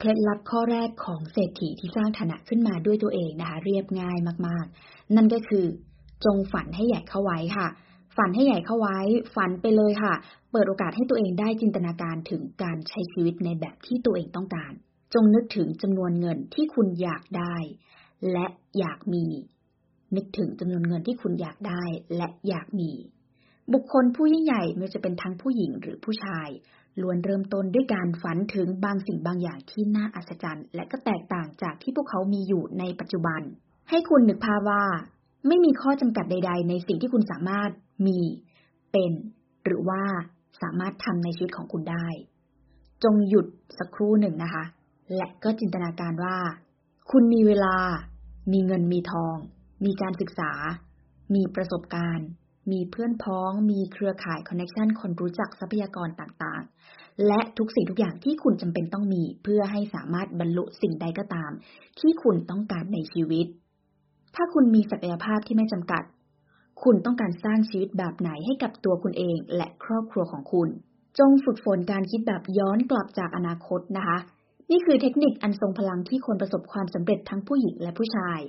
เคล็ดลับข้อแรกของเศรษฐีที่สร้างฐานะขึ้นมาด้วยตัวเองนะคะ เรียบง่ายมากๆ นั่นก็คือ จงฝันให้ใหญ่เข้าไว้ค่ะ ฝันให้ใหญ่เข้าไว้ ฝันไปเลยค่ะ เปิดโอกาสให้ตัวเองได้จินตนาการถึงการใช้ชีวิตในแบบที่ตัวเองต้องการ จงนึกถึงจำนวนเงินที่คุณอยากได้ และอยากมี นึกถึงจำนวนเงินที่คุณอยากได้และอยากมี บุคคลผู้ยิ่งใหญ่ไม่ว่าจะเป็นทั้งผู้หญิงหรือผู้ชาย ล้วนเริ่มต้นด้วยการฝันถึงบางสิ่งบางอย่างที่น่าอัศจรรย์ และก็แตกต่างจากที่พวกเขามีอยู่ในปัจจุบัน ให้คุณนึกภาพว่า ไม่มีข้อจำกัดใด ๆ ในสิ่งที่คุณสามารถมี เป็น หรือว่าสามารถทำในชีวิตของคุณได้ จงหยุดสักครู่หนึ่งนะคะ และก็จินตนาการว่า คุณมีเวลา มีเงินมีทอง มีการศึกษา มีประสบการณ์ มีเพื่อนพ้อง มีเครือข่ายคอนเนคชันคนรู้จักทรัพยากรต่างๆ และทุกสิ่งทุกอย่างที่คุณจำเป็นต้องมี เพื่อให้สามารถบรรลุสิ่งใดก็ตาม ที่คุณต้องการในชีวิต ถ้าคุณมีศักยภาพที่ไม่จำกัด คุณต้องการสร้างชีวิตแบบไหนให้กับตัวคุณเอง และครอบครัวของคุณ จงฝึกฝนการคิดแบบย้อนกลับจากอนาคตนะคะนี่คือเทคนิคอันทรงพลังที่คนประสบความสำเร็จทั้งผู้หญิงและผู้ชาย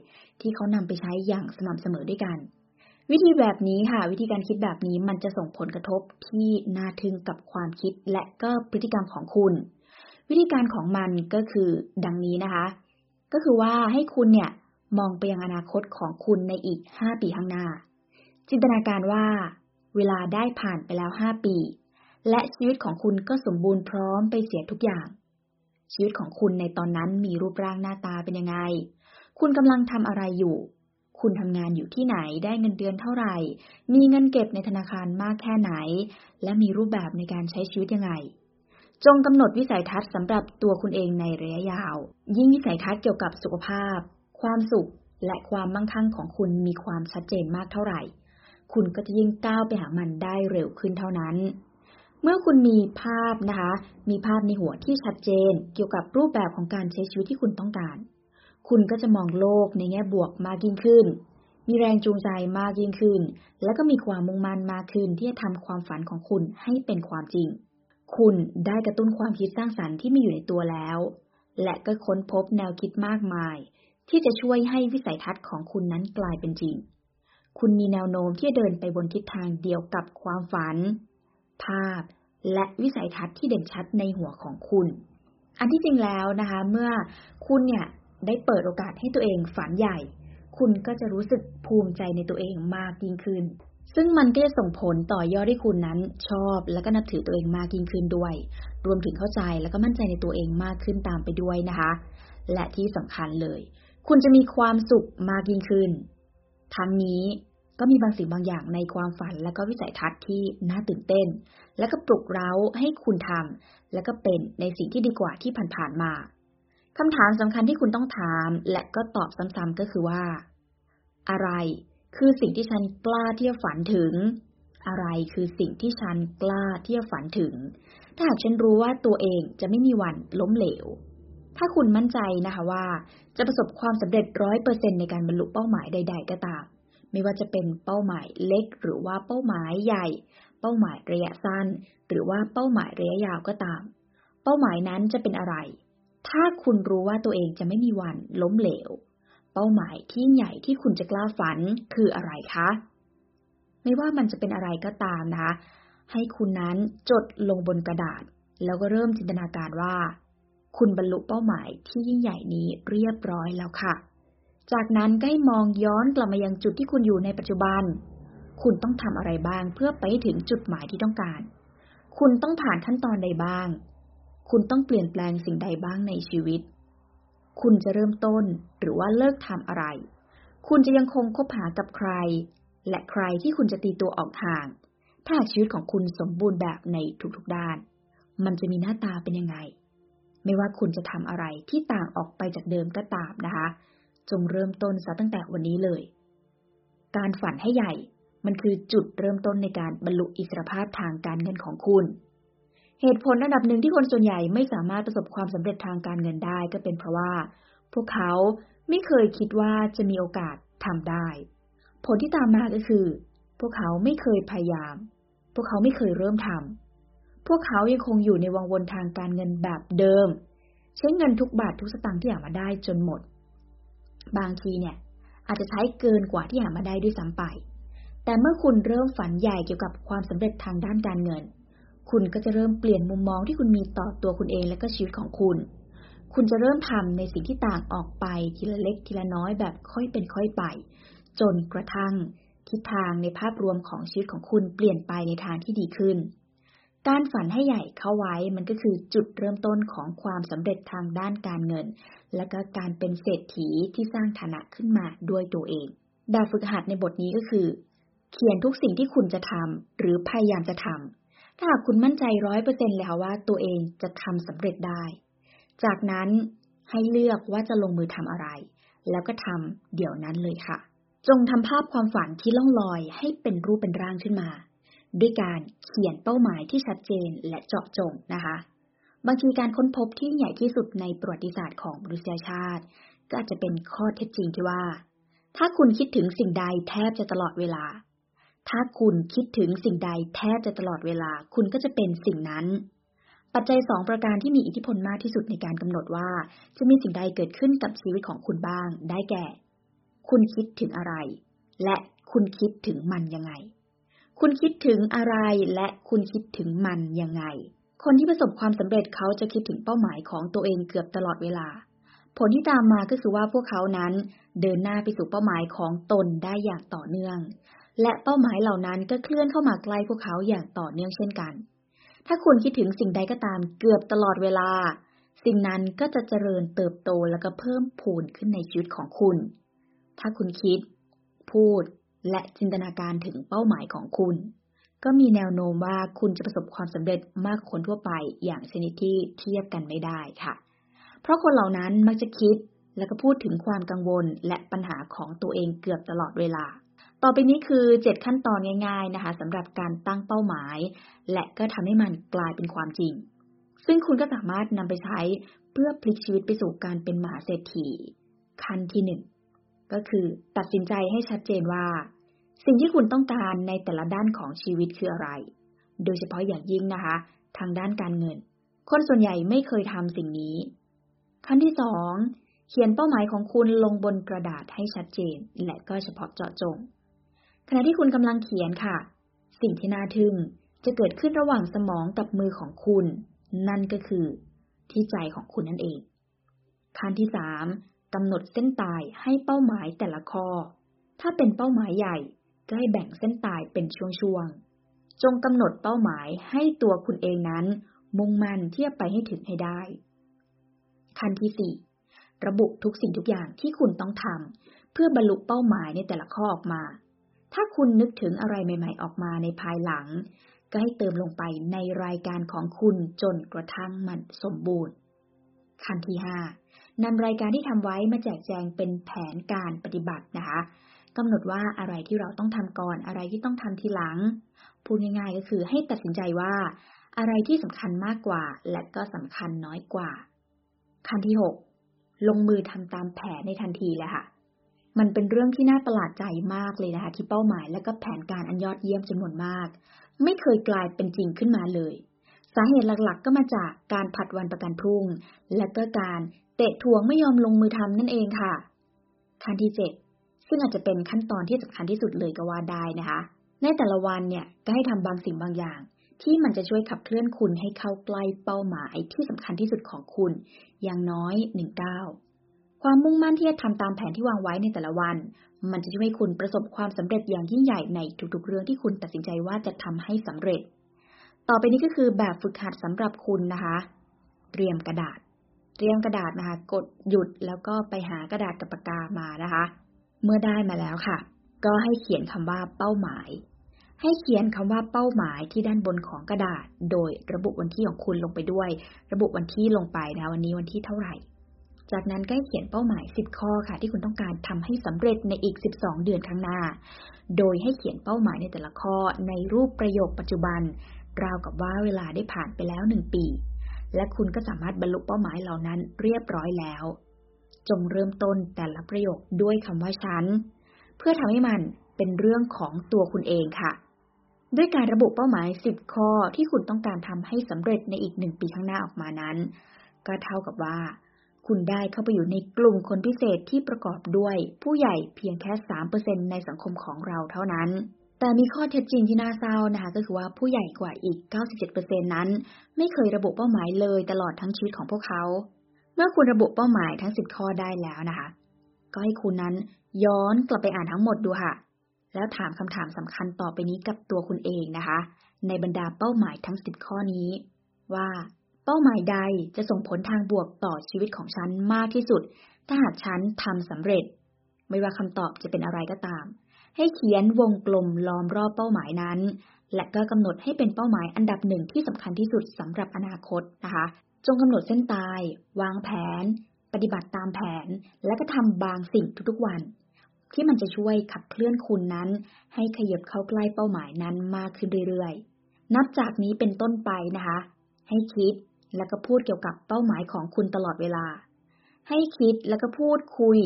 ที่เขานำไปใช้อย่างสม่ำเสมอด้วยกัน วิธีแบบนี้ค่ะ วิธีการคิดแบบนี้มันจะส่งผลกระทบที่น่าทึ่งกับความคิดและก็พฤติกรรมของคุณ วิธีการของมันก็คือดังนี้นะคะ ก็คือว่าให้คุณเนี่ยมองไปยังอนาคตของคุณในอีกห้าปีข้างหน้า จินตนาการว่า เวลาได้ผ่านไปแล้วห้าปี และชีวิตของคุณก็สมบูรณ์พร้อมไปเสียทุกอย่าง ชีวิตของคุณในตอนนั้นมีรูปร่างหน้าตาเป็นยังไง คุณกำลังทำอะไรอยู่ คุณทำงานอยู่ที่ไหนได้เงินเดือนเท่าไหร่ มีเงินเก็บในธนาคารมากแค่ไหน และมีรูปแบบในการใช้ชีวิตยังไง จงกำหนดวิสัยทัศน์สำหรับตัวคุณเองในระยะยาว ยิ่งวิสัยทัศน์เกี่ยวกับสุขภาพ ความสุข และความมั่งคั่งของคุณมีความชัดเจนมากเท่าไหร่ คุณก็จะยิ่งก้าวไปหามันได้เร็วขึ้นเท่านั้นเมื่อคุณมีภาพนะคะ มีภาพในหัวที่ชัดเจน เกี่ยวกับรูปแบบของการใช้ชีวิตที่คุณต้องการ คุณก็จะมองโลกในแง่บวกมากยิ่งขึ้น มีแรงจูงใจมากยิ่งขึ้น และก็มีความมุ่งมั่นมากขึ้นที่จะทำความฝันของคุณให้เป็นความจริง คุณได้กระตุ้นความคิดสร้างสรรค์ที่มีอยู่ในตัวแล้ว และก็ค้นพบแนวคิดมากมาย ที่จะช่วยให้วิสัยทัศน์ของคุณนั้นกลายเป็นจริง คุณมีแนวโน้มที่จะเดินไปบนทิศทางเดียวกับความฝัน ภาพ และวิสัยทัศน์ที่เด่นชัดในหัวของคุณอันที่จริงแล้วนะคะ เมื่อคุณเนี่ย ได้เปิดโอกาสให้ตัวเองฝันใหญ่ คุณก็จะรู้สึกภูมิใจในตัวเองมากยิ่งขึ้น ซึ่งมันก็จะส่งผลต่อยอดให้คุณนั้นชอบและก็นับถือตัวเองมากยิ่งขึ้นด้วย รวมถึงเข้าใจและก็มั่นใจในตัวเองมากขึ้นตามไปด้วยนะคะ และที่สำคัญเลย คุณจะมีความสุขมากยิ่งขึ้น ทั้งนี้ก็มีบางสิ่งบางอย่างในความฝันและก็วิสัยทัศน์ที่น่าตื่นเต้น และก็ปลุกเร้าให้คุณทำและก็เป็นในสิ่งที่ดีกว่าที่ผ่านๆมา คำถามสำคัญที่คุณต้องถามและก็ตอบซ้ำๆก็คือว่า อะไรคือสิ่งที่ฉันกล้าที่จะฝันถึง อะไรคือสิ่งที่ฉันกล้าที่จะฝันถึง ถ้าหากฉันรู้ว่าตัวเองจะไม่มีวันล้มเหลว ถ้าคุณมั่นใจนะคะว่า จะประสบความสำเร็จร้อยเปอร์เซ็นในการบรรลุเป้าหมายใด ๆ ก็ตาม ไม่ว่าจะเป็นเป้าหมายเล็ก หรือว่าเป้าหมายใหญ่ เป้าหมายระยะสั้น หรือว่าเป้าหมายระยะยาวก็ตาม เป้าหมายนั้นจะเป็นอะไร ถ้าคุณรู้ว่าตัวเองจะไม่มีวันล้มเหลว เป้าหมายที่ใหญ่ที่คุณจะกล้าฝันคืออะไรคะ ไม่ว่ามันจะเป็นอะไรก็ตามนะคะ ให้คุณนั้นจดลงบนกระดาษ แล้วก็เริ่มจินตนาการว่า คุณบรรลุเป้าหมายที่ยิ่งใหญ่นี้เรียบร้อยแล้วค่ะ จากนั้นก็ให้มองย้อนกลับมายังจุดที่คุณอยู่ในปัจจุบัน คุณต้องทำอะไรบ้างเพื่อไปถึงจุดหมายที่ต้องการ คุณต้องผ่านขั้นตอนใดบ้าง คุณต้องเปลี่ยนแปลงสิ่งใดบ้างในชีวิต คุณจะเริ่มต้นหรือว่าเลิกทำอะไร คุณจะยังคงคบหากับใคร และใครที่คุณจะตีตัวออกห่าง ถ้าชีวิตของคุณสมบูรณ์แบบในทุกๆด้าน มันจะมีหน้าตาเป็นยังไง ไม่ว่าคุณจะทำอะไรที่ต่างออกไปจากเดิมก็ตามนะคะ จงเริ่มต้นซะตั้งแต่วันนี้เลย การฝันให้ใหญ่ มันคือจุดเริ่มต้นในการบรรลุอิสรภาพทางการเงินของคุณ เหตุผลอันดับหนึ่งที่คนส่วนใหญ่ไม่สามารถประสบความสำเร็จทางการเงินได้ก็เป็นเพราะว่า พวกเขาไม่เคยคิดว่าจะมีโอกาสทำได้ ผลที่ตามมาก็คือ พวกเขาไม่เคยพยายาม พวกเขาไม่เคยเริ่มทำพวกเขายังคงอยู่ในวังวนทางการเงินแบบเดิม ใช้เงินทุกบาททุกสตางค์ที่หามาได้จนหมด บางทีเนี่ย อาจจะใช้เกินกว่าที่หามาได้ด้วยซ้ำไป แต่เมื่อคุณเริ่มฝันใหญ่เกี่ยวกับความสำเร็จทางด้านการเงิน คุณก็จะเริ่มเปลี่ยนมุมมองที่คุณมีต่อตัวคุณเองและก็ชีวิตของคุณ คุณจะเริ่มทำในสิ่งที่ต่างออกไปทีละเล็กทีละน้อยแบบค่อยเป็นค่อยไป จนกระทั่งทิศทางในภาพรวมของชีวิตของคุณเปลี่ยนไปในทางที่ดีขึ้น การฝันให้ใหญ่เข้าไว้มันก็คือจุดเริ่มต้นของความสำเร็จทางด้านการเงิน และก็การเป็นเศรษฐีที่สร้างฐานะขึ้นมาด้วยตัวเอง แบบฝึกหัดในบทนี้ก็คือ เขียนทุกสิ่งที่คุณจะทำหรือพยายามจะทำ ถ้าหากคุณมั่นใจร้อยเปอร์เซ็นต์แล้วว่าตัวเองจะทำสำเร็จได้ จากนั้นให้เลือกว่าจะลงมือทำอะไร แล้วก็ทำเดี๋ยวนั้นเลยค่ะ จงทำภาพความฝันที่ล่องลอยให้เป็นรูปเป็นร่างขึ้นมา ด้วยการเขียนเป้าหมายที่ชัดเจนและเจาะจงนะคะ บางทีการค้นพบที่ใหญ่ที่สุดในประวัติศาสตร์ของมนุษยชาติ ก็อาจจะเป็นข้อเท็จจริงที่ว่า ถ้าคุณคิดถึงสิ่งใดแทบจะตลอดเวลา ถ้าคุณคิดถึงสิ่งใดแทบจะตลอดเวลา คุณก็จะเป็นสิ่งนั้น ปัจจัยสองประการที่มีอิทธิพลมากที่สุดในการกำหนดว่า จะมีสิ่งใดเกิดขึ้นกับชีวิตของคุณบ้าง ได้แก่ คุณคิดถึงอะไร และคุณคิดถึงมันยังไง คุณคิดถึงอะไรและคุณคิดถึงมันยังไง คนที่ประสบความสำเร็จเขาจะคิดถึงเป้าหมายของตัวเองเกือบตลอดเวลา ผลที่ตามมาก็คือว่าพวกเขานั้นเดินหน้าไปสู่เป้าหมายของตนได้อย่างต่อเนื่อง และเป้าหมายเหล่านั้นก็เคลื่อนเข้ามาใกล้พวกเขาอย่างต่อเนื่องเช่นกัน ถ้าคุณคิดถึงสิ่งใดก็ตามเกือบตลอดเวลา สิ่งนั้นก็จะเจริญเติบโตแล้วก็เพิ่มพูนขึ้นในชีวิตของคุณ ถ้าคุณคิด พูด และจินตนาการถึงเป้าหมายของคุณ ก็มีแนวโน้มว่าคุณจะประสบความสำเร็จมากคนทั่วไปอย่างชนิดที่เทียบกันไม่ได้ค่ะ เพราะคนเหล่านั้นมักจะคิดแล้วก็พูดถึงความกังวลและปัญหาของตัวเองเกือบตลอดเวลา ต่อไปนี้คือ 7 ขั้นตอนง่าย ๆนะคะสำหรับการตั้งเป้าหมาย และก็ทำให้มันกลายเป็นความจริง ซึ่งคุณก็สามารถนำไปใช้เพื่อพลิกชีวิตไปสู่การเป็นมหาเศรษฐีขั้นที่หนึ่งก็คือตัดสินใจให้ชัดเจนว่า สิ่งที่คุณต้องการในแต่ละด้านของชีวิตคืออะไร โดยเฉพาะอย่างยิ่งนะคะ ทางด้านการเงิน คนส่วนใหญ่ไม่เคยทำสิ่งนี้ ขั้นที่สองเขียนเป้าหมายของคุณลงบนกระดาษให้ชัดเจน และก็เฉพาะเจาะจง ขณะที่คุณกำลังเขียนค่ะ สิ่งที่น่าทึ่งจะเกิดขึ้นระหว่างสมองกับมือของคุณ นั่นก็คือ ที่ใจของคุณนั่นเอง ขั้นที่สามกำหนดเส้นตายให้เป้าหมายแต่ละข้อ ถ้าเป็นเป้าหมายใหญ่ ก็ให้แบ่งเส้นตายเป็นช่วงๆ จงกำหนดเป้าหมายให้ตัวคุณเองนั้น มุ่งมั่นที่จะไปให้ถึงให้ได้ ขั้นที่สี่ระบุทุกสิ่งทุกอย่างที่คุณต้องทำเพื่อบรรลุเป้าหมายในแต่ละข้อออกมา ถ้าคุณนึกถึงอะไรใหม่ๆออกมาในภายหลัง ก็ให้เติมลงไปในรายการของคุณจนกระทั่งมันสมบูรณ์ ขั้นที่ห้านำรายการที่ทำไว้มาแจกแจงเป็นแผนการปฏิบัตินะคะกำหนดว่าอะไรที่เราต้องทำก่อนอะไรที่ต้องทำทีหลัง พูดง่ายๆก็คือให้ตัดสินใจว่า อะไรที่สำคัญมากกว่า และก็สำคัญน้อยกว่า ขั้นที่หกลงมือทำตามแผนในทันทีเลยค่ะ มันเป็นเรื่องที่น่าประหลาดใจมากเลยนะคะที่เป้าหมายและก็แผนการอันยอดเยี่ยมจำนวนมาก ไม่เคยกลายเป็นจริงขึ้นมาเลย สาเหตุหลักๆ ก็มาจากการผัดวันประกันพรุ่ง และก็การเตะทวงไม่ยอมลงมือทำนั่นเองค่ะ ขั้นที่เจ็ดซึ่งอาจจะเป็นขั้นตอนที่สำคัญที่สุดเลยก็ว่าได้นะคะ ในแต่ละวันเนี่ยก็ให้ทำบางสิ่งบางอย่าง ที่มันจะช่วยขับเคลื่อนคุณให้เข้าใกล้เป้าหมายที่สำคัญที่สุดของคุณ อย่างน้อยหนึ่งก้าว ความมุ่งมั่นที่จะทำตามแผนที่วางไว้ในแต่ละวัน มันจะช่วยให้คุณประสบความสำเร็จอย่างยิ่งใหญ่ในทุกๆ เรื่องที่คุณตัดสินใจว่าจะทำให้สำเร็จ ต่อไปนี้ก็คือแบบฝึกหัดสำหรับคุณนะคะ เตรียมกระดาษ เตรียมกระดาษนะคะ กดหยุดแล้วก็ไปหากระดาษกับปากกามานะคะ เมื่อได้มาแล้วค่ะ ก็ให้เขียนคำว่าเป้าหมาย ให้เขียนคำว่าเป้าหมายที่ด้านบนของกระดาษ โดยระบุวันที่ของคุณลงไปด้วย ระบุวันที่ลงไปนะวันนี้วันที่เท่าไหร่ จากนั้นก็ให้เขียนเป้าหมาย 10 ข้อค่ะ ที่คุณต้องการทำให้สำเร็จในอีก 12 เดือนข้างหน้า โดยให้เขียนเป้าหมายในแต่ละข้อในรูปประโยคปัจจุบัน ราวกับว่าเวลาได้ผ่านไปแล้วหนึ่งปี และคุณก็สามารถบรรลุเป้าหมายเหล่านั้นเรียบร้อยแล้ว จงเริ่มต้นแต่ละประโยคด้วยคำว่าฉัน เพื่อทำให้มันเป็นเรื่องของตัวคุณเองค่ะด้วยการระบุเป้าหมาย 10 ข้อที่คุณต้องการทำให้สำเร็จในอีกหนึ่งปีข้างหน้าออกมานั้น ก็เท่ากับว่า คุณได้เข้าไปอยู่ในกลุ่มคนพิเศษที่ประกอบด้วย ผู้ใหญ่เพียงแค่ 3%ในสังคมของเราเท่านั้น แต่มีข้อเท็จจริงที่น่าเศร้านะคะก็คือว่าผู้ใหญ่กว่าอีก 97%นั้น ไม่เคยระบุเป้าหมายเลยตลอดทั้งชีวิตของพวกเขา เมื่อคุณระบุเป้าหมายทั้ง 10 ข้อได้แล้วนะคะ ก็ให้คุณนั้นย้อนกลับไปอ่านทั้งหมดดูค่ะ แล้วถามคำถามสำคัญต่อไปนี้กับตัวคุณเองนะคะ ในบรรดาเป้าหมายทั้ง 10 ข้อนี้ ว่า เป้าหมายใดจะส่งผลทางบวกต่อชีวิตของฉันมากที่สุด ถ้าหากฉันทำสำเร็จ ไม่ว่าคำตอบจะเป็นอะไรก็ตาม ให้เขียนวงกลมล้อมรอบเป้าหมายนั้น และก็กำหนดให้เป็นเป้าหมายอันดับหนึ่งที่สำคัญที่สุดสำหรับอนาคตนะคะ จงกำหนดเส้นตาย วางแผน ปฏิบัติตามแผน และก็ทำบางสิ่งทุกๆวัน ที่มันจะช่วยขับเคลื่อนคุณนั้น ให้ขยับเข้าใกล้เป้าหมายนั้นมากขึ้นเรื่อยๆ นับจากนี้เป็นต้นไปนะคะ ให้คิด แล้วก็พูดเกี่ยวกับเป้าหมายของคุณตลอดเวลา ให้คิดแล้วก็พูดคุย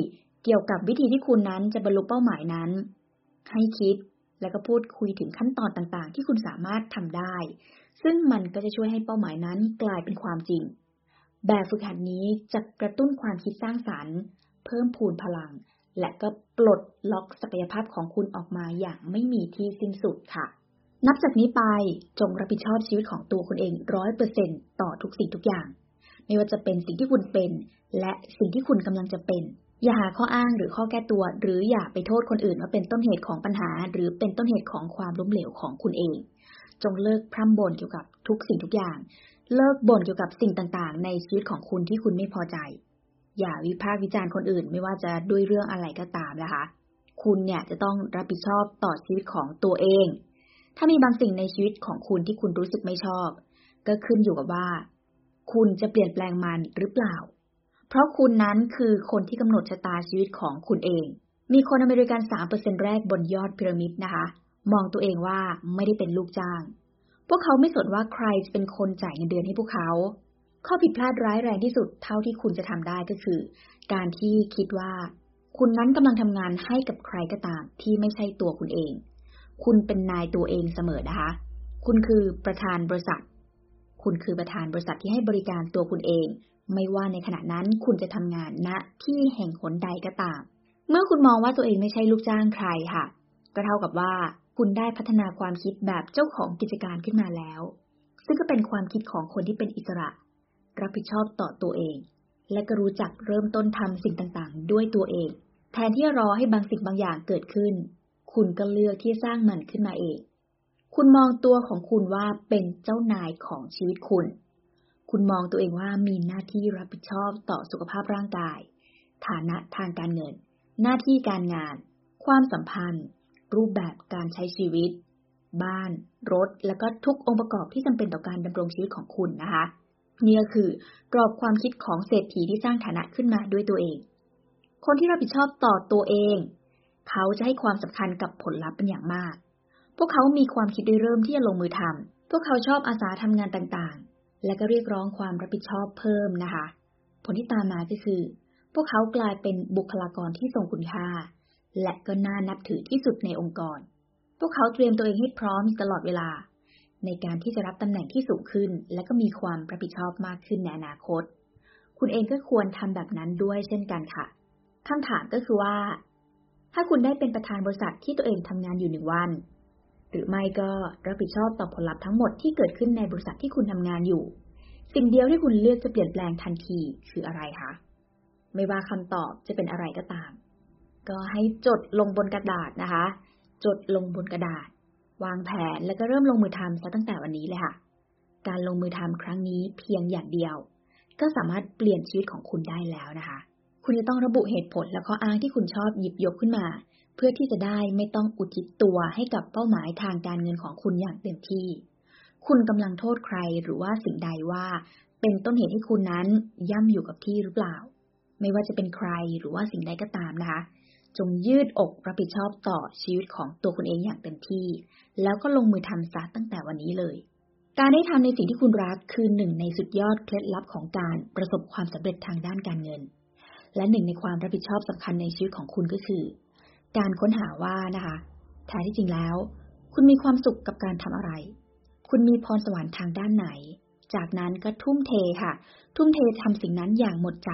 เกี่ยวกับวิธีที่คุณนั้นจะบรรลุเป้าหมายนั้น ให้คิดแล้วก็พูดคุยถึงขั้นตอนต่างๆ ที่คุณสามารถทำได้ ซึ่งมันก็จะช่วยให้เป้าหมายนั้นกลายเป็นความจริง แบบฝึกหัดนี้จะกระตุ้นความคิดสร้างสรรค์ เพิ่มพูนพลัง และก็ปลดล็อกศักยภาพของคุณออกมาอย่างไม่มีที่สิ้นสุดค่ะ นับจากนี้ไปจงรับผิดชอบชีวิตของตัวคุณเองร้อยเปอร์เซ็นต่อทุกสิ่งทุกอย่าง ไม่ว่าจะเป็นสิ่งที่คุณเป็น และสิ่งที่คุณกำลังจะเป็น อย่าหาข้ออ้างหรือข้อแก้ตัว หรืออย่าไปโทษคนอื่นว่าเป็นต้นเหตุของปัญหา หรือเป็นต้นเหตุของความล้มเหลวของคุณเอง จงเลิกพร่ำบ่นเกี่ยวกับทุกสิ่งทุกอย่าง เลิกบ่นเกี่ยวกับสิ่งต่างๆ ในชีวิตของคุณที่คุณไม่พอใจ อย่าวิพากษ์วิจารณ์คนอื่น ไม่ว่าจะด้วยเรื่องอะไรก็ตามนะคะ คุณเนี่ยจะต้องรับผิดชอบต่อชีวิตของตัวเอง ถ้ามีบางสิ่งในชีวิตของคุณที่คุณรู้สึกไม่ชอบ ก็ขึ้นอยู่กับว่า คุณจะเปลี่ยนแปลงมันหรือเปล่า เพราะคุณนั้นคือคนที่กำหนดชะตาชีวิตของคุณเอง มีคนอเมริกัน 3%แรกบนยอดพีระมิดนะคะ มองตัวเองว่าไม่ได้เป็นลูกจ้าง พวกเขาไม่สนว่าใครจะเป็นคนจ่ายเงินเดือนให้พวกเขา ข้อผิดพลาดร้ายแรงที่สุดเท่าที่คุณจะทำได้ก็คือ การที่คิดว่า คุณนั้นกำลังทำงานให้กับใครก็ตามที่ไม่ใช่ตัวคุณเอง คุณเป็นนายตัวเองเสมอนะคะ คุณคือประธานบริษัท คุณคือประธานบริษัทที่ให้บริการตัวคุณเอง ไม่ว่าในขณะนั้นคุณจะทำงานณที่แห่งหนใดก็ตาม เมื่อคุณมองว่าตัวเองไม่ใช่ลูกจ้างใครค่ะ ก็เท่ากับว่าคุณได้พัฒนาความคิดแบบเจ้าของกิจการขึ้นมาแล้ว ซึ่งก็เป็นความคิดของคนที่เป็นอิสระ รับผิดชอบต่อตัวเอง และก็รู้จักเริ่มต้นทำสิ่งต่างๆ ด้วยตัวเอง แทนที่รอให้บางสิ่งบางอย่างเกิดขึ้น คุณก็เลือกที่สร้างมันขึ้นมาเอง คุณมองตัวของคุณว่าเป็นเจ้านายของชีวิตคุณ คุณมองตัวเองว่ามีหน้าที่รับผิดชอบต่อสุขภาพร่างกาย ฐานะทางการเงิน หน้าที่การงาน ความสัมพันธ์ รูปแบบการใช้ชีวิต บ้าน รถ แล้วก็ทุกองค์ประกอบที่จำเป็นต่อการดำรงชีวิตของคุณนะคะนี่ก็คือกรอบความคิดของเศรษฐีที่สร้างฐานะขึ้นมาด้วยตัวเอง คนที่รับผิดชอบต่อตัวเอง เขาจะให้ความสำคัญกับผลลัพธ์เป็นอย่างมาก พวกเขามีความคิดได้เริ่มที่จะลงมือทำพวกเขาชอบอาสาทำงานต่างๆ และก็เรียกร้องความรับผิดชอบเพิ่มนะคะ ผลที่ตามมาก็คือ พวกเขากลายเป็นบุคลากรที่ทรงคุณค่า และก็น่านับถือที่สุดในองค์กร พวกเขาเตรียมตัวเองให้พร้อมตลอดเวลา ในการที่จะรับตำแหน่งที่สูงขึ้น และก็มีความรับผิดชอบมากขึ้นในอนาคต คุณเองก็ควรทำแบบนั้นด้วยเช่นกันค่ะคำถามก็คือว่า ถ้าคุณได้เป็นประธานบริษัทที่ตัวเองทำงานอยู่หนึ่งวัน หรือไม่ก็รับผิดชอบต่อผลลัพธ์ทั้งหมดที่เกิดขึ้นในบริษัทที่คุณทำงานอยู่ สิ่งเดียวที่คุณเลือกจะเปลี่ยนแปลงทันทีคืออะไรคะ ไม่ว่าคำตอบจะเป็นอะไรก็ตาม ก็ให้จดลงบนกระดาษนะคะ จดลงบนกระดาษ วางแผนแล้วก็เริ่มลงมือทำซะตั้งแต่วันนี้เลยค่ะ การลงมือทำครั้งนี้เพียงอย่างเดียว ก็สามารถเปลี่ยนชีวิตของคุณได้แล้วนะคะ คุณจะต้องระบุเหตุผลและข้ออ้างที่คุณชอบหยิบยกขึ้นมา เพื่อที่จะได้ไม่ต้องอุทิศตัวให้กับเป้าหมายทางการเงินของคุณอย่างเต็มที่ คุณกำลังโทษใครหรือว่าสิ่งใดว่า เป็นต้นเหตุให้คุณนั้นย่ำอยู่กับที่หรือเปล่า ไม่ว่าจะเป็นใครหรือว่าสิ่งใดก็ตามนะคะ จงยืดอกรับผิดชอบต่อชีวิตของตัวคุณเองอย่างเต็มที่ แล้วก็ลงมือทำซะตั้งแต่วันนี้เลยการได้ทำในสิ่งที่คุณรักคือหนึ่งในสุดยอดเคล็ดลับของการประสบความสำเร็จทางด้านการเงิน และหนึ่งในความรับผิดชอบสำคัญในชีวิตของคุณก็คือ การค้นหาว่านะคะแท้ที่จริงแล้ว คุณมีความสุขกับการทำอะไร คุณมีพรสวรรค์ทางด้านไหน จากนั้นก็ทุ่มเทค่ะ ทุ่มเททำสิ่งนั้นอย่างหมดใจ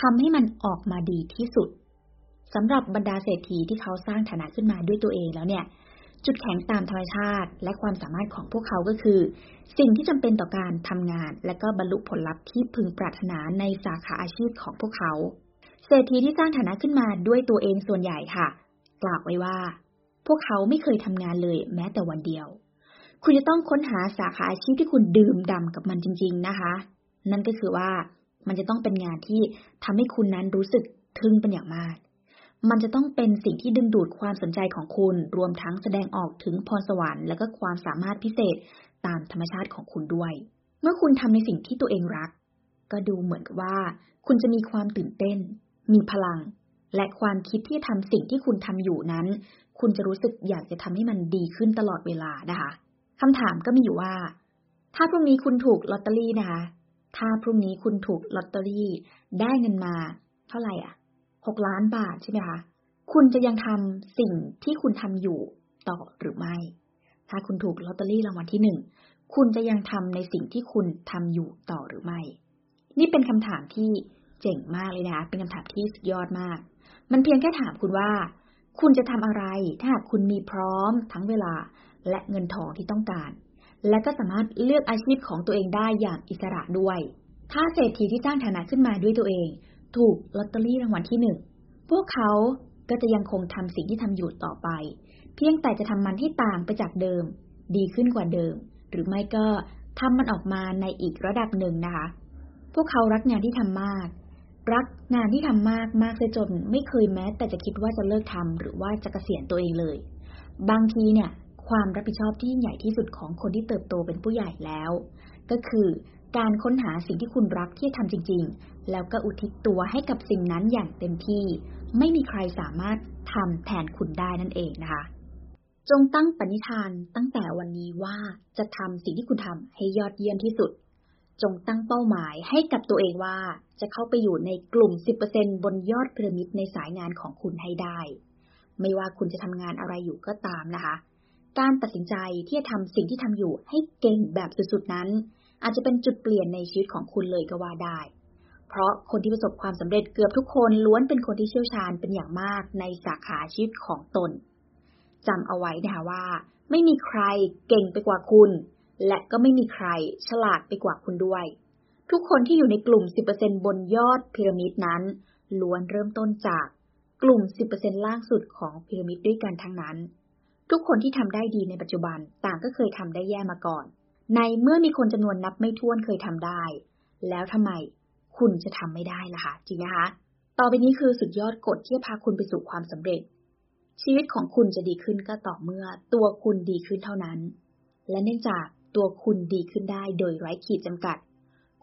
ทำให้มันออกมาดีที่สุดสำหรับบรรดาเศรษฐีที่เขาสร้างฐานะขึ้นมาด้วยตัวเองแล้วเนี่ยจุดแข็งตามธรรมชาติ และความสามารถของพวกเขาก็คือ สิ่งที่จำเป็นต่อการทำงาน และก็บรรลุผลลัพธ์ที่พึงปรารถนาในสาขาอาชีพของพวกเขา เศรษฐีที่สร้างฐานะขึ้นมาด้วยตัวเองส่วนใหญ่ค่ะ กล่าวไว้ว่า พวกเขาไม่เคยทำงานเลยแม้แต่วันเดียว คุณจะต้องค้นหาสาขาอาชีพที่คุณดื่มด่ากับมันจริง ๆนะคะ นั่นก็คือว่ามันจะต้องเป็นงานที่ทำให้คุณนั้นรู้สึกทึ่งเป็นอย่างมาก มันจะต้องเป็นสิ่งที่ดึงดูดความสนใจของคุณ รวมทั้งแสดงออกถึงพรสวรรค์และก็ความสามารถพิเศษตามธรรมชาติของคุณด้วย เมื่อคุณทำในสิ่งที่ตัวเองรัก ก็ดูเหมือนกับว่า คุณจะมีความตื่นเต้น มีพลัง และความคิดที่ทำสิ่งที่คุณทำอยู่นั้น คุณจะรู้สึกอยากจะทำให้มันดีขึ้นตลอดเวลานะคะคำถามก็มีอยู่ว่า ถ้าพรุ่งนี้คุณถูกลอตเตอรี่นะคะ ถ้าพรุ่งนี้คุณถูกลอตเตอรี่ได้เงินมา เท่าไหร่อะหกล้านบาทใช่ไหมคะคุณจะยังทำสิ่งที่คุณทำอยู่ต่อหรือไม่ ถ้าคุณถูกลอตเตอรี่รางวัลที่หนึ่งคุณจะยังทำในสิ่งที่คุณทำอยู่ต่อหรือไม่ นี่เป็นคำถามที่ จ๋งมากเลยนะคะเป็นคำถามที่สุดยอดมาก มันเพียงแค่ถามคุณว่า คุณจะทำอะไร ถ้าหากคุณมีพร้อมทั้งเวลาและเงินทองที่ต้องการ และก็สามารถเลือกอาชีพของตัวเองได้อย่างอิสระด้วย ถ้าเศรษฐีที่สร้างฐานะขึ้นมาด้วยตัวเอง ถูกลอตเตอรี่รางวัลที่หนึ่งพวกเขาก็จะยังคงทำสิ่งที่ทำอยู่ต่อไป เพียงแต่จะทำมันให้ต่างไปจากเดิม ดีขึ้นกว่าเดิม หรือไม่ก็ทำมันออกมาในอีกระดับหนึ่งนะคะ พวกเขารักงานที่ทำมาก รักงานที่ทำมากมากเลยจนไม่เคยแม้ แต่จะคิดว่าจะเลิกทำหรือว่าจะกะเกษียณตัวเองเลย บางทีเนี่ย ความรับผิดชอบที่ยิ่งใหญ่ที่สุดของคนที่เติบโตเป็นผู้ใหญ่แล้ว ก็คือการค้นหาสิ่งที่คุณรักที่ทำจริง ๆ แล้วก็อุทิศตัวให้กับสิ่งนั้นอย่างเต็มที่ ไม่มีใครสามารถทำแทนคุณได้นั่นเองนะคะจงตั้งปณิธานตั้งแต่วันนี้ว่าจะทำสิ่งที่คุณทำให้ยอดเยี่ยมที่สุด จงตั้งเป้าหมายให้กับตัวเองว่า จะเข้าไปอยู่ในกลุ่ม 10%บนยอดพีระมิดในสายงานของคุณให้ได้ ไม่ว่าคุณจะทำงานอะไรอยู่ก็ตามนะคะ การตัดสินใจที่จะทำสิ่งที่ทำอยู่ให้เก่งแบบสุดๆนั้น อาจจะเป็นจุดเปลี่ยนในชีวิตของคุณเลยก็ว่าได้ เพราะคนที่ประสบความสำเร็จเกือบทุกคนล้วนเป็นคนที่เชี่ยวชาญเป็นอย่างมากในสาขาชีวิตของตนจำเอาไว้นะคะว่า ไม่มีใครเก่งไปกว่าคุณ และก็ไม่มีใครฉลาดไปกว่าคุณด้วย ทุกคนที่อยู่ในกลุ่ม 10%บนยอดพีระมิดนั้น ล้วนเริ่มต้นจากกลุ่ม 10%ล่างสุดของพีระมิดด้วยกันทั้งนั้น ทุกคนที่ทำได้ดีในปัจจุบันต่างก็เคยทำได้แย่มาก่อน ในเมื่อมีคนจำนวนนับไม่ถ้วนเคยทำได้ แล้วทำไมคุณจะทำไม่ได้ล่ะคะจริงนะคะ ต่อไปนี้คือสุดยอดกฎที่จะพาคุณไปสู่ความสำเร็จ ชีวิตของคุณจะดีขึ้นก็ต่อเมื่อตัวคุณดีขึ้นเท่านั้น และเนื่องจาก ตัวคุณดีขึ้นได้โดยไร้ขีดจำกัด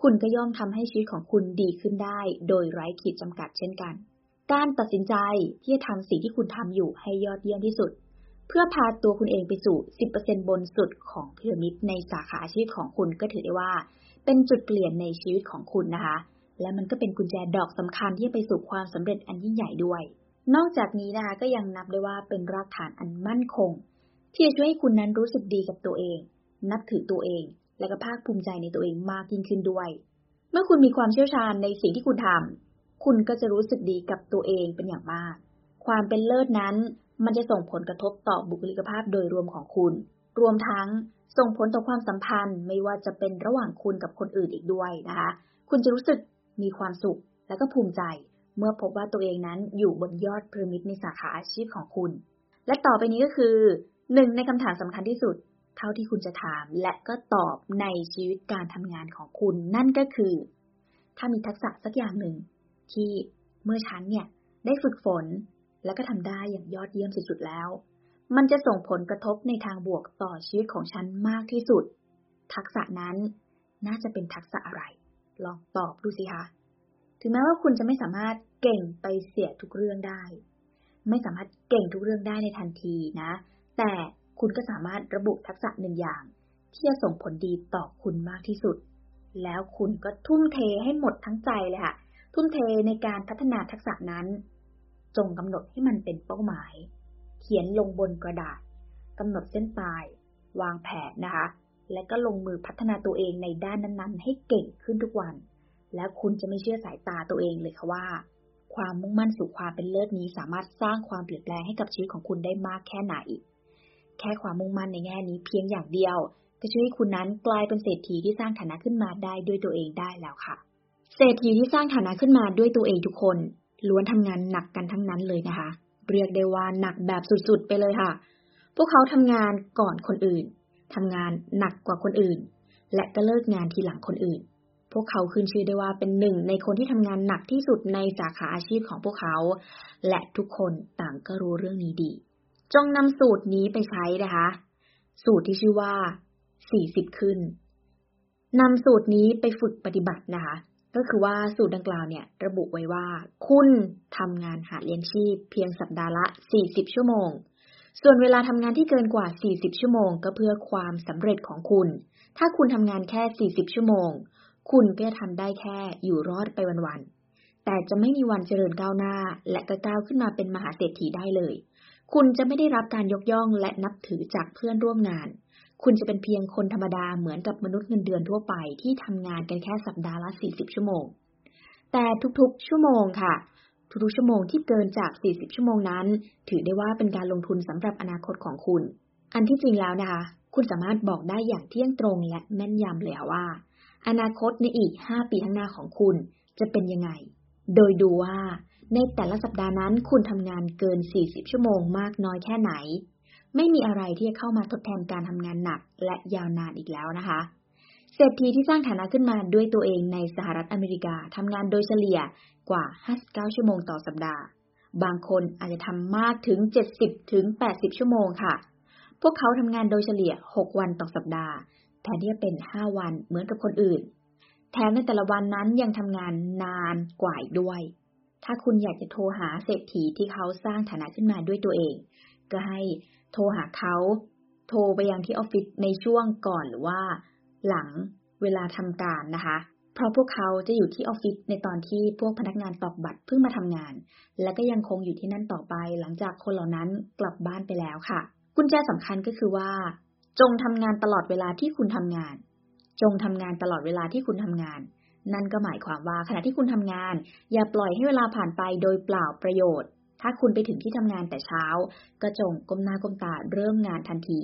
คุณก็ย่อมทำให้ชีวิตของคุณดีขึ้นได้ โดยไร้ขีดจำกัดเช่นกัน การตัดสินใจที่จะทำสิ่งที่คุณทำอยู่ให้ยอดเยี่ยมที่สุด เพื่อพาตัวคุณเองไปสู่ 10%บนสุดของพีระมิดในสาขาอาชีพของคุณก็ถือได้ว่า เป็นจุดเปลี่ยนในชีวิตของคุณนะคะ และมันก็เป็นกุญแจดอกสำคัญที่ไปสู่ความสำเร็จอันยิ่งใหญ่ด้วย นอกจากนี้นะคะก็ยังนับได้ว่าเป็นรากฐานอันมั่นคงที่จะช่วยให้คุณนั้นรู้สึกดีกับตัวเอง นับถือตัวเอง และก็ภาคภูมิใจในตัวเองมากยิ่งขึ้นด้วย เมื่อคุณมีความเชี่ยวชาญในสิ่งที่คุณทำคุณก็จะรู้สึกดีกับตัวเองเป็นอย่างมาก ความเป็นเลิศนั้น มันจะส่งผลกระทบต่อบุคลิกภาพโดยรวมของคุณ รวมทั้งส่งผลต่อความสัมพันธ์ไม่ว่าจะเป็นระหว่างคุณกับคนอื่นอีกด้วยนะคะ คุณจะรู้สึกมีความสุขและก็ภูมิใจ เมื่อพบว่าตัวเองนั้นอยู่บนยอดพีระมิดในสาขาอาชีพของคุณ และต่อไปนี้ก็คือหนึ่งในคำถามสำคัญที่สุด เท่าที่คุณจะถาม และก็ตอบในชีวิตการทำงานของคุณ นั่นก็คือ ถ้ามีทักษะสักอย่างหนึ่ง ที่เมื่อฉันเนี่ยได้ฝึกฝน และก็ทำได้อย่างยอดเยี่ยมสุดๆแล้ว มันจะส่งผลกระทบในทางบวกต่อชีวิตของฉันมากที่สุด ทักษะนั้นน่าจะเป็นทักษะอะไร ลองตอบดูสิคะถึงแม้ว่าคุณจะไม่สามารถเก่งไปเสียทุกเรื่องได้ ไม่สามารถเก่งทุกเรื่องได้ในทันทีนะ แต่ คุณก็สามารถระบุทักษะหนึ่งอย่าง ที่จะส่งผลดีต่อคุณมากที่สุด แล้วคุณก็ทุ่มเทให้หมดทั้งใจเลยค่ะ ทุ่มเทในการพัฒนาทักษะนั้น จงกำหนดให้มันเป็นเป้าหมาย เขียนลงบนกระดาษกำหนดเส้นตาย วางแผนนะคะ และก็ลงมือพัฒนาตัวเองในด้านนั้นๆ ให้เก่งขึ้นทุกวัน แล้วคุณจะไม่เชื่อสายตาตัวเองเลยค่ะว่า ความมุ่งมั่นสู่ความเป็นเลิศนี้สามารถสร้างความเปลี่ยนแปลงให้กับชีวิตของคุณได้มากแค่ไหน แค่ความมุ่งมั่นในแง่นี้เพียงอย่างเดียวก็ช่วยให้คุณนั้นกลายเป็นเศรษฐีที่สร้างฐานะขึ้นมาได้ด้วยตัวเองได้แล้วค่ะ เศรษฐีที่สร้างฐานะขึ้นมาด้วยตัวเองทุกคน ล้วนทำงานหนักกันทั้งนั้นเลยนะคะ เรียกได้ว่าหนักแบบสุดๆไปเลยค่ะ พวกเขาทำงานก่อนคนอื่นทำงานหนักกว่าคนอื่น และก็เลิกงานทีหลังคนอื่น พวกเขาขึ้นชื่อได้ว่าเป็นหนึ่งในคนที่ทำงานหนักที่สุดในสาขาอาชีพของพวกเขา และทุกคนต่างก็รู้เรื่องนี้ดี จงนำสูตรนี้ไปใช้นะคะ สูตรที่ชื่อว่า 40 ขึ้นนำสูตรนี้ไปฝึกปฏิบัตินะคะ ก็คือว่าสูตรดังกล่าวเนี่ย ระบุไว้ว่า คุณทำงานหาเลี้ยงชีพ เพียงสัปดาห์ละ 40 ชั่วโมง ส่วนเวลาทำงานที่เกินกว่า 40 ชั่วโมง ก็เพื่อความสำเร็จของคุณ ถ้าคุณทำงานแค่ 40 ชั่วโมง คุณก็จะทำได้แค่อยู่รอดไปวันๆแต่จะไม่มีวันเจริญก้าวหน้า และก็ก้าวขึ้นมาเป็นมหาเศรษฐีได้เลย คุณจะไม่ได้รับการยกย่องและนับถือจากเพื่อนร่วมงาน คุณจะเป็นเพียงคนธรรมดาเหมือนกับมนุษย์เงินเดือนทั่วไปที่ทำงานกันแค่สัปดาห์ละ 40 ชั่วโมง แต่ทุกๆ ชั่วโมงค่ะ ทุกๆ ชั่วโมงที่เกินจาก 40 ชั่วโมงนั้น ถือได้ว่าเป็นการลงทุนสำหรับอนาคตของคุณ อันที่จริงแล้วนะคะ คุณสามารถบอกได้อย่างเที่ยงตรงและแม่นยำเลยว่า อนาคตในอีก 5 ปีข้างหน้าของคุณจะเป็นยังไง โดยดูว่า ในแต่ละสัปดาห์นั้นคุณทำงานเกิน 40 ชั่วโมงมากน้อยแค่ไหน ไม่มีอะไรที่จะเข้ามาทดแทนการทำงานหนักและยาวนานอีกแล้วนะคะ เศรษฐีที่สร้างฐานะขึ้นมาด้วยตัวเองในสหรัฐอเมริกาทำงานโดยเฉลี่ยกว่า 59 ชั่วโมงต่อสัปดาห์ บางคนอาจจะทำมากถึง 70 ถึง 80 ชั่วโมงค่ะ พวกเขาทำงานโดยเฉลี่ย 6 วันต่อสัปดาห์ แทนที่จะเป็น 5 วันเหมือนกับคนอื่น แถมในแต่ละวันนั้นยังทำงานนานกว่าด้วย ถ้าคุณอยากจะโทรหาเศรษฐีที่เขาสร้างฐานะขึ้นมาด้วยตัวเอง ก็ให้โทรหาเขา โทรไปยังที่ออฟฟิศในช่วงก่อนหรือว่า หลังเวลาทำการนะคะ เพราะพวกเขาจะอยู่ที่ออฟฟิศในตอนที่พวกพนักงานตอกบัตรเพิ่งมาทำงาน และก็ยังคงอยู่ที่นั่นต่อไปหลังจากคนเหล่านั้นกลับบ้านไปแล้วค่ะ กุญแจสำคัญก็คือว่า จงทำงานตลอดเวลาที่คุณทำงาน จงทำงานตลอดเวลาที่คุณทำงาน นั่นก็หมายความว่าขณะที่คุณทำงาน อย่าปล่อยให้เวลาผ่านไปโดยเปล่าประโยชน์ ถ้าคุณไปถึงที่ทำงานแต่เช้า ก็จงก้มหน้าก้มตาเริ่มงานทันที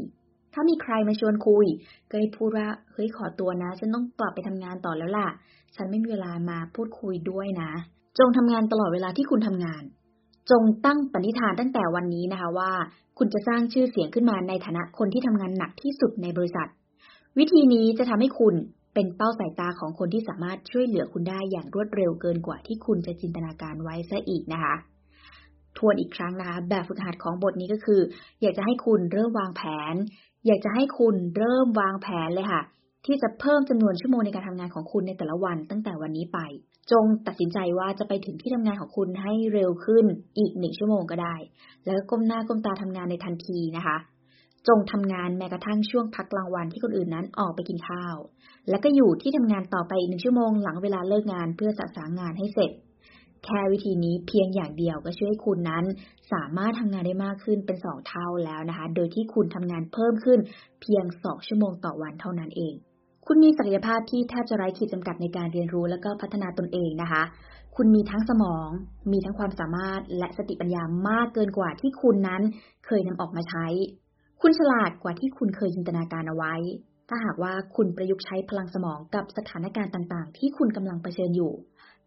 ถ้ามีใครมาชวนคุย ก็ให้พูดว่าเฮ้ยขอตัวนะ ฉันต้องกลับไปทำงานต่อแล้วล่ะ ฉันไม่มีเวลามาพูดคุยด้วยนะ จงทำงานตลอดเวลาที่คุณทำงาน จงตั้งปณิธานตั้งแต่วันนี้นะคะว่า คุณจะสร้างชื่อเสียงขึ้นมาในฐานะคนที่ทำงานหนักที่สุดในบริษัท วิธีนี้จะทำให้คุณ เป็นเป้าสายตาของคนที่สามารถช่วยเหลือคุณได้อย่างรวดเร็วเกินกว่าที่คุณจะจินตนาการไว้ซะอีกนะคะ ทวนอีกครั้งนะคะ แบบฝึกหัดของบทนี้ก็คือ อยากจะให้คุณเริ่มวางแผน อยากจะให้คุณเริ่มวางแผนเลยค่ะ ที่จะเพิ่มจำนวนชั่วโมงในการทำงานของคุณในแต่ละวันตั้งแต่วันนี้ไป จงตัดสินใจว่าจะไปถึงที่ทำงานของคุณให้เร็วขึ้นอีกหนึ่งชั่วโมงก็ได้ แล้วก็ก้มหน้าก้มตาทำงานในทันทีนะคะ จงทำงานแม้กระทั่งช่วงพักกลางวันที่คนอื่นนั้นออกไปกินข้าว แล้วก็อยู่ที่ทำงานต่อไปอีกหนึ่งชั่วโมงหลังเวลาเลิกงานเพื่อสะสางงานให้เสร็จ แค่วิธีนี้เพียงอย่างเดียวก็ช่วยให้คุณนั้น สามารถทำงานได้มากขึ้นเป็นสองเท่าแล้วนะคะ โดยที่คุณทำงานเพิ่มขึ้น เพียงสองชั่วโมงต่อวันเท่านั้นเอง คุณมีศักยภาพที่แทบจะไร้ขีดจำกัดในการเรียนรู้และก็พัฒนาตนเองนะคะคุณมีทั้งสมอง มีทั้งความสามารถและสติปัญญามากเกินกว่าที่คุณนั้นเคยนำออกมาใช้ คุณฉลาดกว่าที่คุณเคยจินตนาการเอาไว้ ถ้าหากว่าคุณประยุกต์ใช้พลังสมองกับสถานการณ์ต่าง ๆ ที่คุณกำลังเผชิญอยู่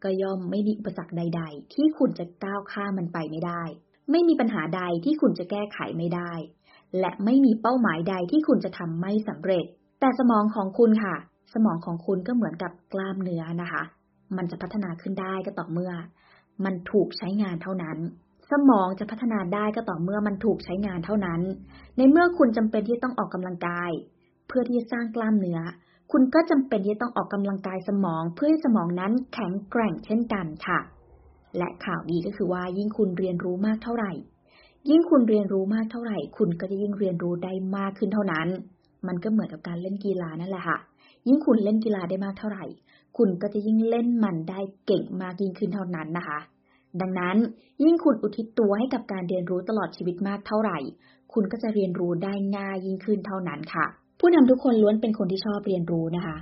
ก็ย่อมไม่มีอุปสรรคใด ๆ ที่คุณจะก้าวข้ามมันไปไม่ได้ ไม่มีปัญหาใดที่คุณจะแก้ไขไม่ได้ และไม่มีเป้าหมายใดที่คุณจะทำไม่สำเร็จ แต่สมองของคุณค่ะ สมองของคุณก็เหมือนกับกล้ามเนื้อนะคะ มันจะพัฒนาขึ้นได้ก็ต่อเมื่อ มันถูกใช้งานเท่านั้น สมองจะพัฒนาได้ก็ต่อเมื่อมันถูกใช้งานเท่านั้น ในเมื่อคุณจำเป็นที่ต้องออกกำลังกาย เพื่อที่จะสร้างกล้ามเนื้อ คุณก็จำเป็นที่ต้องออกกำลังกายสมอง เพื่อให้สมองนั้นแข็งแกร่งเช่นกันค่ะ และข่าวดีก็คือว่ายิ่งคุณเรียนรู้มากเท่าไหร่ ยิ่งคุณเรียนรู้มากเท่าไหร่ คุณก็จะยิ่งเรียนรู้ได้มากขึ้นเท่านั้น มันก็เหมือนกับการเล่นกีฬานั่นแหละค่ะ ยิ่งคุณเล่นกีฬาได้มากเท่าไหร่ คุณก็จะยิ่งเล่นมันได้เก่งมากยิ่งขึ้นเท่านั้นนะคะ ดังนั้น ยิ่งคุณอุทิศตัวให้กับการเรียนรู้ตลอดชีวิตมากเท่าไหร่ คุณก็จะเรียนรู้ได้ง่ายยิ่งขึ้นเท่านั้นค่ะ ผู้นำทุกคนล้วนเป็นคนที่ชอบเรียนรู้นะคะ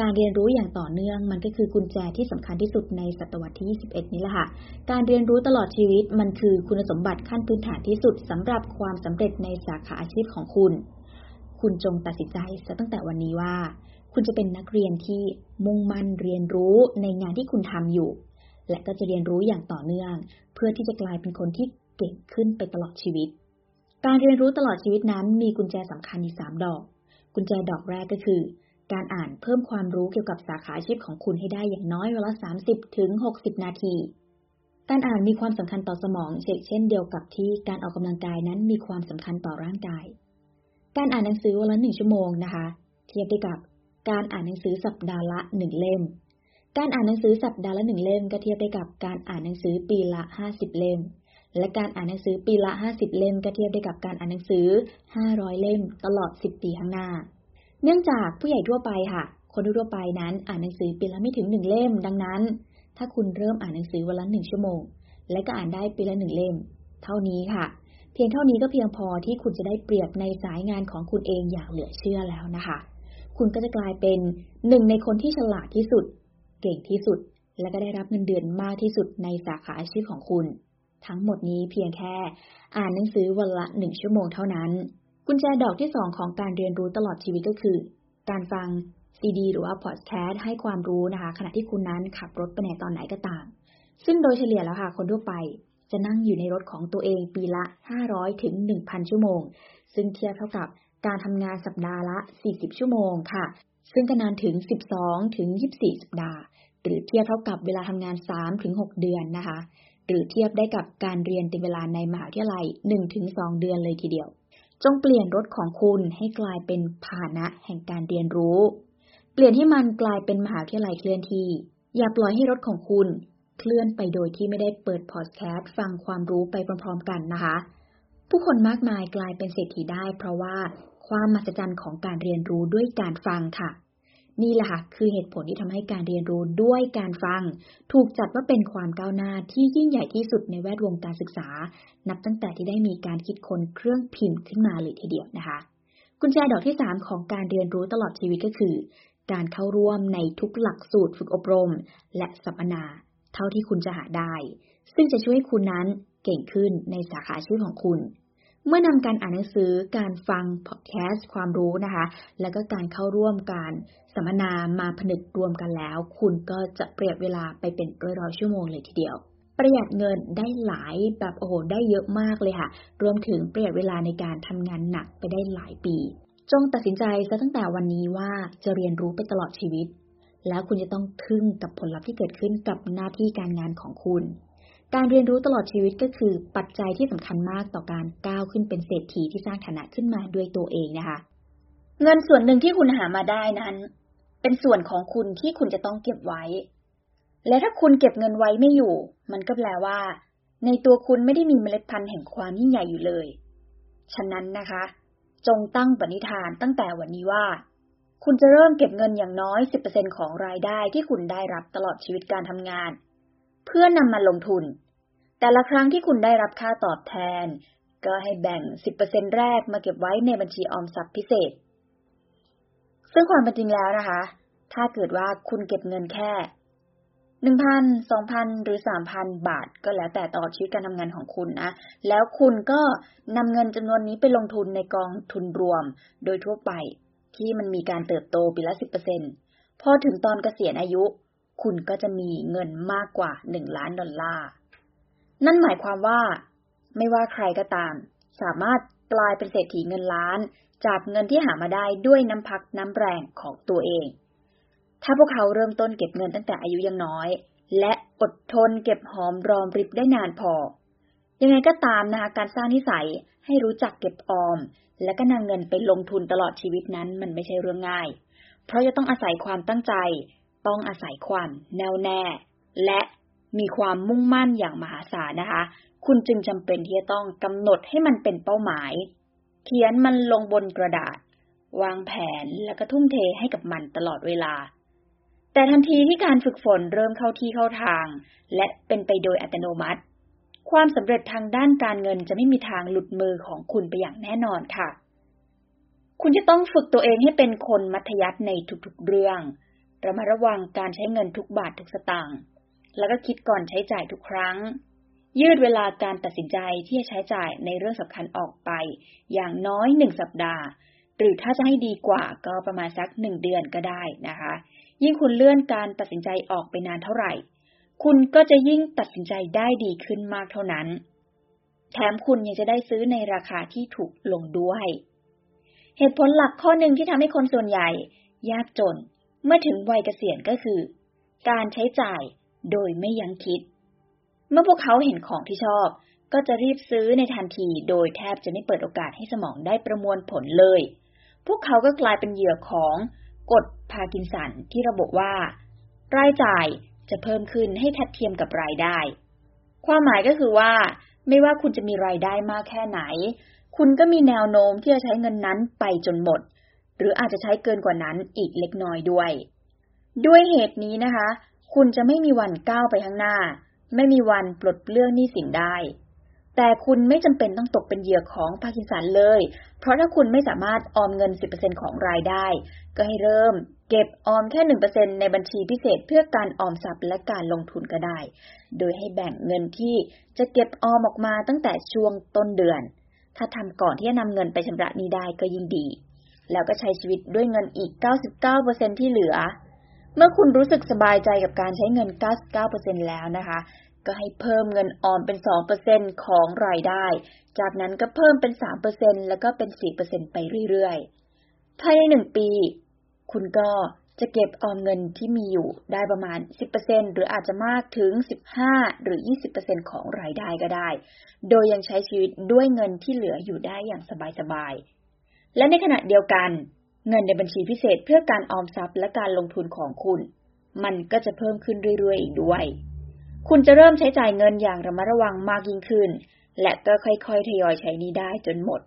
การเรียนรู้อย่างต่อเนื่องมันก็คือกุญแจที่สำคัญที่สุดในศตวรรษที่ 21 นี้แหละค่ะ การเรียนรู้ตลอดชีวิตมันคือคุณสมบัติขั้นพื้นฐานที่สุดสำหรับความสำเร็จในสาขาอาชีพของคุณ คุณจงตัดสินใจซะตั้งแต่วันนี้ว่า คุณจะเป็นนักเรียนที่มุ่งมั่นเรียนรู้ในงานที่คุณทำอยู่ และก็จะเรียนรู้อย่างต่อเนื่อง เพื่อที่จะกลายเป็นคนที่เก่งขึ้นไปตลอดชีวิต การเรียนรู้ตลอดชีวิตนั้นมีกุญแจสำคัญอยู่สามดอก กุญแจดอกแรกก็คือ การอ่านเพิ่มความรู้เกี่ยวกับสาขาอาชีพของคุณให้ได้อย่างน้อยวันละ30ถึง60 นาทีการอ่านมีความสำคัญต่อสมองเช่นเดียวกับที่การออกกำลังกายนั้นมีความสำคัญต่อร่างกาย การอ่านหนังสือวันละหนึ่งชั่วโมงนะคะ เทียบได้กับการอ่านหนังสือสัปดาห์ละหนึ่งเล่ม การอ่านหนังสือสัปดาห์ละหนึ่งเล่มก็เทียบได้กับการอ่านหนังสือปีละห้าสิบเล่ม และการอ่านหนังสือปีละ50เล่มก็เทียบได้กับการอ่านหนังสือ500เล่ม ตลอด10ปีข้างหน้า เนื่องจากผู้ใหญ่ทั่วไปค่ะ คนทั่วไปนั้นอ่านหนังสือปีละไม่ถึงหนึ่งเล่ม ดังนั้น ถ้าคุณเริ่มอ่านหนังสือวันละหนึ่งชั่วโมง และก็อ่านได้ปีละหนึ่งเล่ม เท่านี้ค่ะ เพียงเท่านี้ก็เพียงพอที่คุณจะได้เปรียบในสายงานของคุณเองอย่างเหลือเชื่อแล้วนะคะ คุณก็จะกลายเป็นหนึ่งในคนที่ฉลาดที่สุด เก่งที่สุด และก็ได้รับเงินเดือนมากที่สุดในสาขาอาชีพของคุณ ทั้งหมดนี้เพียงแค่ อ่านหนังสือวันละหนึ่งชั่วโมงเท่านั้น กุญแจดอกที่สองของการเรียนรู้ตลอดชีวิตก็คือ การฟังซีดีหรือว่าพอดแคสต์ให้ความรู้นะคะ ขณะที่คุณนั้นขับรถไปไหนตอนไหนก็ตาม ซึ่งโดยเฉลี่ยแล้วค่ะ คนทั่วไป จะนั่งอยู่ในรถของตัวเองปีละ 500 ถึง 1,000 ชั่วโมง ซึ่งเทียบเท่ากับการทำงานสัปดาห์ละ 40 ชั่วโมงค่ะ ซึ่งก็นานถึง 12 ถึง 24 สัปดาห์ หรือเทียบเท่ากับเวลาทำงาน 3 ถึง 6 เดือนนะคะ หรือเทียบได้กับการเรียนเต็มเวลาในมหาวิทยาลัย1-2เดือนเลยทีเดียว จงเปลี่ยนรถของคุณให้กลายเป็นพาหนะแห่งการเรียนรู้ เปลี่ยนให้มันกลายเป็นมหาวิทยาลัยเคลื่อนที่ อย่าปล่อยให้รถของคุณเคลื่อนไปโดยที่ไม่ได้เปิดพอดแคสต์ฟังความรู้ไปพร้อมๆกันนะคะ ผู้คนมากมายกลายเป็นเศรษฐีได้ เพราะว่า ความมหัศจรรย์ของการเรียนรู้ด้วยการฟังค่ะ นี่แหละค่ะคือเหตุผลที่ทำให้การเรียนรู้ด้วยการฟัง ถูกจัดว่าเป็นความก้าวหน้าที่ยิ่งใหญ่ที่สุดในแวดวงการศึกษา นับตั้งแต่ที่ได้มีการคิดค้นเครื่องพิมพ์ขึ้นมาเลยทีเดียวนะคะกุญแจดอกที่ 3 ของการเรียนรู้ตลอดชีวิตก็คือ การเข้าร่วมในทุกหลักสูตรฝึกอบรม และสัมมนา เท่าที่คุณจะหาได้ ซึ่งจะช่วยคุณนั้นเก่งขึ้นในสาขาชีพของคุณ เมื่อนำการอ่านหนังสือ การฟังพอดแคสต์ความรู้นะคะ แล้วก็การเข้าร่วมการสัมมนามาผนึกรวมกันแล้ว คุณก็จะเปรียบเวลาไปเป็นร้อยๆชั่วโมงเลยทีเดียว ประหยัดเงินได้หลายแบบโอ้โหได้เยอะมากเลยค่ะ รวมถึงประหยัดเวลาในการทำงานหนักไปได้หลายปี จงตัดสินใจซะตั้งแต่วันนี้ว่าจะเรียนรู้ไปตลอดชีวิต แล้วคุณจะต้องทึ่งกับผลลัพธ์ที่เกิดขึ้นกับหน้าที่การงานของคุณ การเรียนรู้ตลอดชีวิตก็คือปัจจัยที่สำคัญมากต่อการก้าวขึ้นเป็นเศรษฐีที่สร้างฐานะขึ้นมาด้วยตัวเองนะคะ เงินส่วนหนึ่งที่คุณหามาได้นั้น เป็นส่วนของคุณที่คุณจะต้องเก็บไว้ และถ้าคุณเก็บเงินไว้ไม่อยู่ มันก็แปลว่า ในตัวคุณไม่ได้มีเมล็ดพันธุ์แห่งความยิ่งใหญ่อยู่เลย ฉะนั้นนะคะ จงตั้งปณิธานตั้งแต่วันนี้ว่า คุณจะเริ่มเก็บเงินอย่างน้อย 10%ของรายได้ที่คุณได้รับตลอดชีวิตการทำงาน เพื่อนำมาลงทุน แต่ละครั้งที่คุณได้รับค่าตอบแทน ก็ให้แบ่ง 10%แรกมาเก็บไว้ในบัญชีออมทรัพย์พิเศษ ซึ่งความเป็นจริงแล้วนะคะ ถ้าเกิดว่าคุณเก็บเงินแค่หนึ่งพันสองพันหรือสามพันบาทก็แล้วแต่ตลอดชีวิตการทำงานของคุณนะ แล้วคุณก็นำเงินจำนวนนี้ไปลงทุนในกองทุนรวมโดยทั่วไป ที่มันมีการเติบโตปีละสิบเปอร์เซ็นพอถึงตอนเกษียณอายุ คุณก็จะมีเงินมากกว่าหนึ่งล้านดอลลาร์ นั่นหมายความว่า ไม่ว่าใครก็ตาม สามารถกลายเป็นเศรษฐีเงินล้าน จากเงินที่หามาได้ด้วยน้ำพักน้ำแรงของตัวเอง ถ้าพวกเขาเริ่มต้นเก็บเงินตั้งแต่อายุยังน้อย และอดทนเก็บหอมรอมริบได้นานพอ ยังไงก็ตามนะคะการสร้างนิสัยให้รู้จักเก็บออม และก็นำเงินไปลงทุนตลอดชีวิตนั้นมันไม่ใช่เรื่องง่าย เพราะจะต้องอาศัยความตั้งใจ ต้องอาศัยความแน่วแน่ และมีความมุ่งมั่นอย่างมหาศาลนะคะ คุณจึงจำเป็นที่จะต้องกำหนดให้มันเป็นเป้าหมาย เขียนมันลงบนกระดาษ วางแผนแล้วก็ทุ่มเทให้กับมันตลอดเวลา แต่ทันทีที่การฝึกฝนเริ่มเข้าที่เข้าทาง และเป็นไปโดยอัตโนมัติ ความสำเร็จทางด้านการเงินจะไม่มีทางหลุดมือของคุณไปอย่างแน่นอนค่ะ คุณจะต้องฝึกตัวเองให้เป็นคนมัธยัสถ์ในทุกๆเรื่อง ระมัดระวังการใช้เงินทุกบาททุกสตางค์ แล้วก็คิดก่อนใช้จ่ายทุกครั้ง ยืดเวลาการตัดสินใจที่จะใช้จ่ายในเรื่องสำคัญออกไป อย่างน้อยหนึ่งสัปดาห์ หรือถ้าจะให้ดีกว่าก็ประมาณสักหนึ่งเดือนก็ได้นะคะ ยิ่งคุณเลื่อนการตัดสินใจออกไปนานเท่าไหร่ คุณก็จะยิ่งตัดสินใจได้ดีขึ้นมากเท่านั้น แถมคุณยังจะได้ซื้อในราคาที่ถูกลงด้วย เหตุผลหลักข้อหนึ่งที่ทำให้คนส่วนใหญ่ ยากจน เมื่อถึงวัยเกษียณก็คือ การใช้จ่ายโดยไม่ยั้งคิด เมื่อพวกเขาเห็นของที่ชอบ ก็จะรีบซื้อในทันที โดยแทบจะไม่เปิดโอกาสให้สมองได้ประมวลผลเลย พวกเขาก็กลายเป็นเหยื่อของกฎพากินสันที่ระบุว่า รายจ่ายจะเพิ่มขึ้นให้ทัดเทียมกับรายได้ ความหมายก็คือว่า ไม่ว่าคุณจะมีรายได้มากแค่ไหน คุณก็มีแนวโน้มที่จะใช้เงินนั้นไปจนหมด หรืออาจจะใช้เกินกว่านั้นอีกเล็กน้อยด้วย ด้วยเหตุนี้นะคะ คุณจะไม่มีวันก้าวไปข้างหน้า ไม่มีวันปลดเปลื้องหนี้สินได้ แต่คุณไม่จำเป็นต้องตกเป็นเหยื่อของพากินสันเลย เพราะถ้าคุณไม่สามารถออมเงิน 10%ของรายได้ ก็ให้เริ่ม เก็บออมแค่ 1%ในบัญชีพิเศษเพื่อการออมทรัพย์และการลงทุนก็ได้ โดยให้แบ่งเงินที่จะเก็บออมออกมาตั้งแต่ช่วงต้นเดือนถ้าทำก่อนที่จะนำเงินไปชำระนี้ได้ก็ยิ่งดี แล้วก็ใช้ชีวิตด้วยเงินอีก 99%ที่เหลือ เมื่อคุณรู้สึกสบายใจกับการใช้เงิน 99%แล้วนะคะ ก็ให้เพิ่มเงินออมเป็น 2%ของรายได้ จากนั้นก็เพิ่มเป็น 3%แล้วก็เป็น 4%ไปเรื่อยๆ ภายในหนึ่งปี คุณก็จะเก็บออมเงินที่มีอยู่ได้ประมาณ 10%หรืออาจจะมากถึง 15 หรือ 20%ของรายได้ก็ได้ โดยยังใช้ชีวิตด้วยเงินที่เหลืออยู่ได้อย่างสบายๆ และในขณะเดียวกัน เงินในบัญชีพิเศษเพื่อการออมทรัพย์และการลงทุนของคุณ มันก็จะเพิ่มขึ้นเรื่อยๆอีกด้วย คุณจะเริ่มใช้จ่ายเงินอย่างระมัดระวังมากยิ่งขึ้น และก็ค่อยๆ ทยอยใช้นี้ได้จนหมด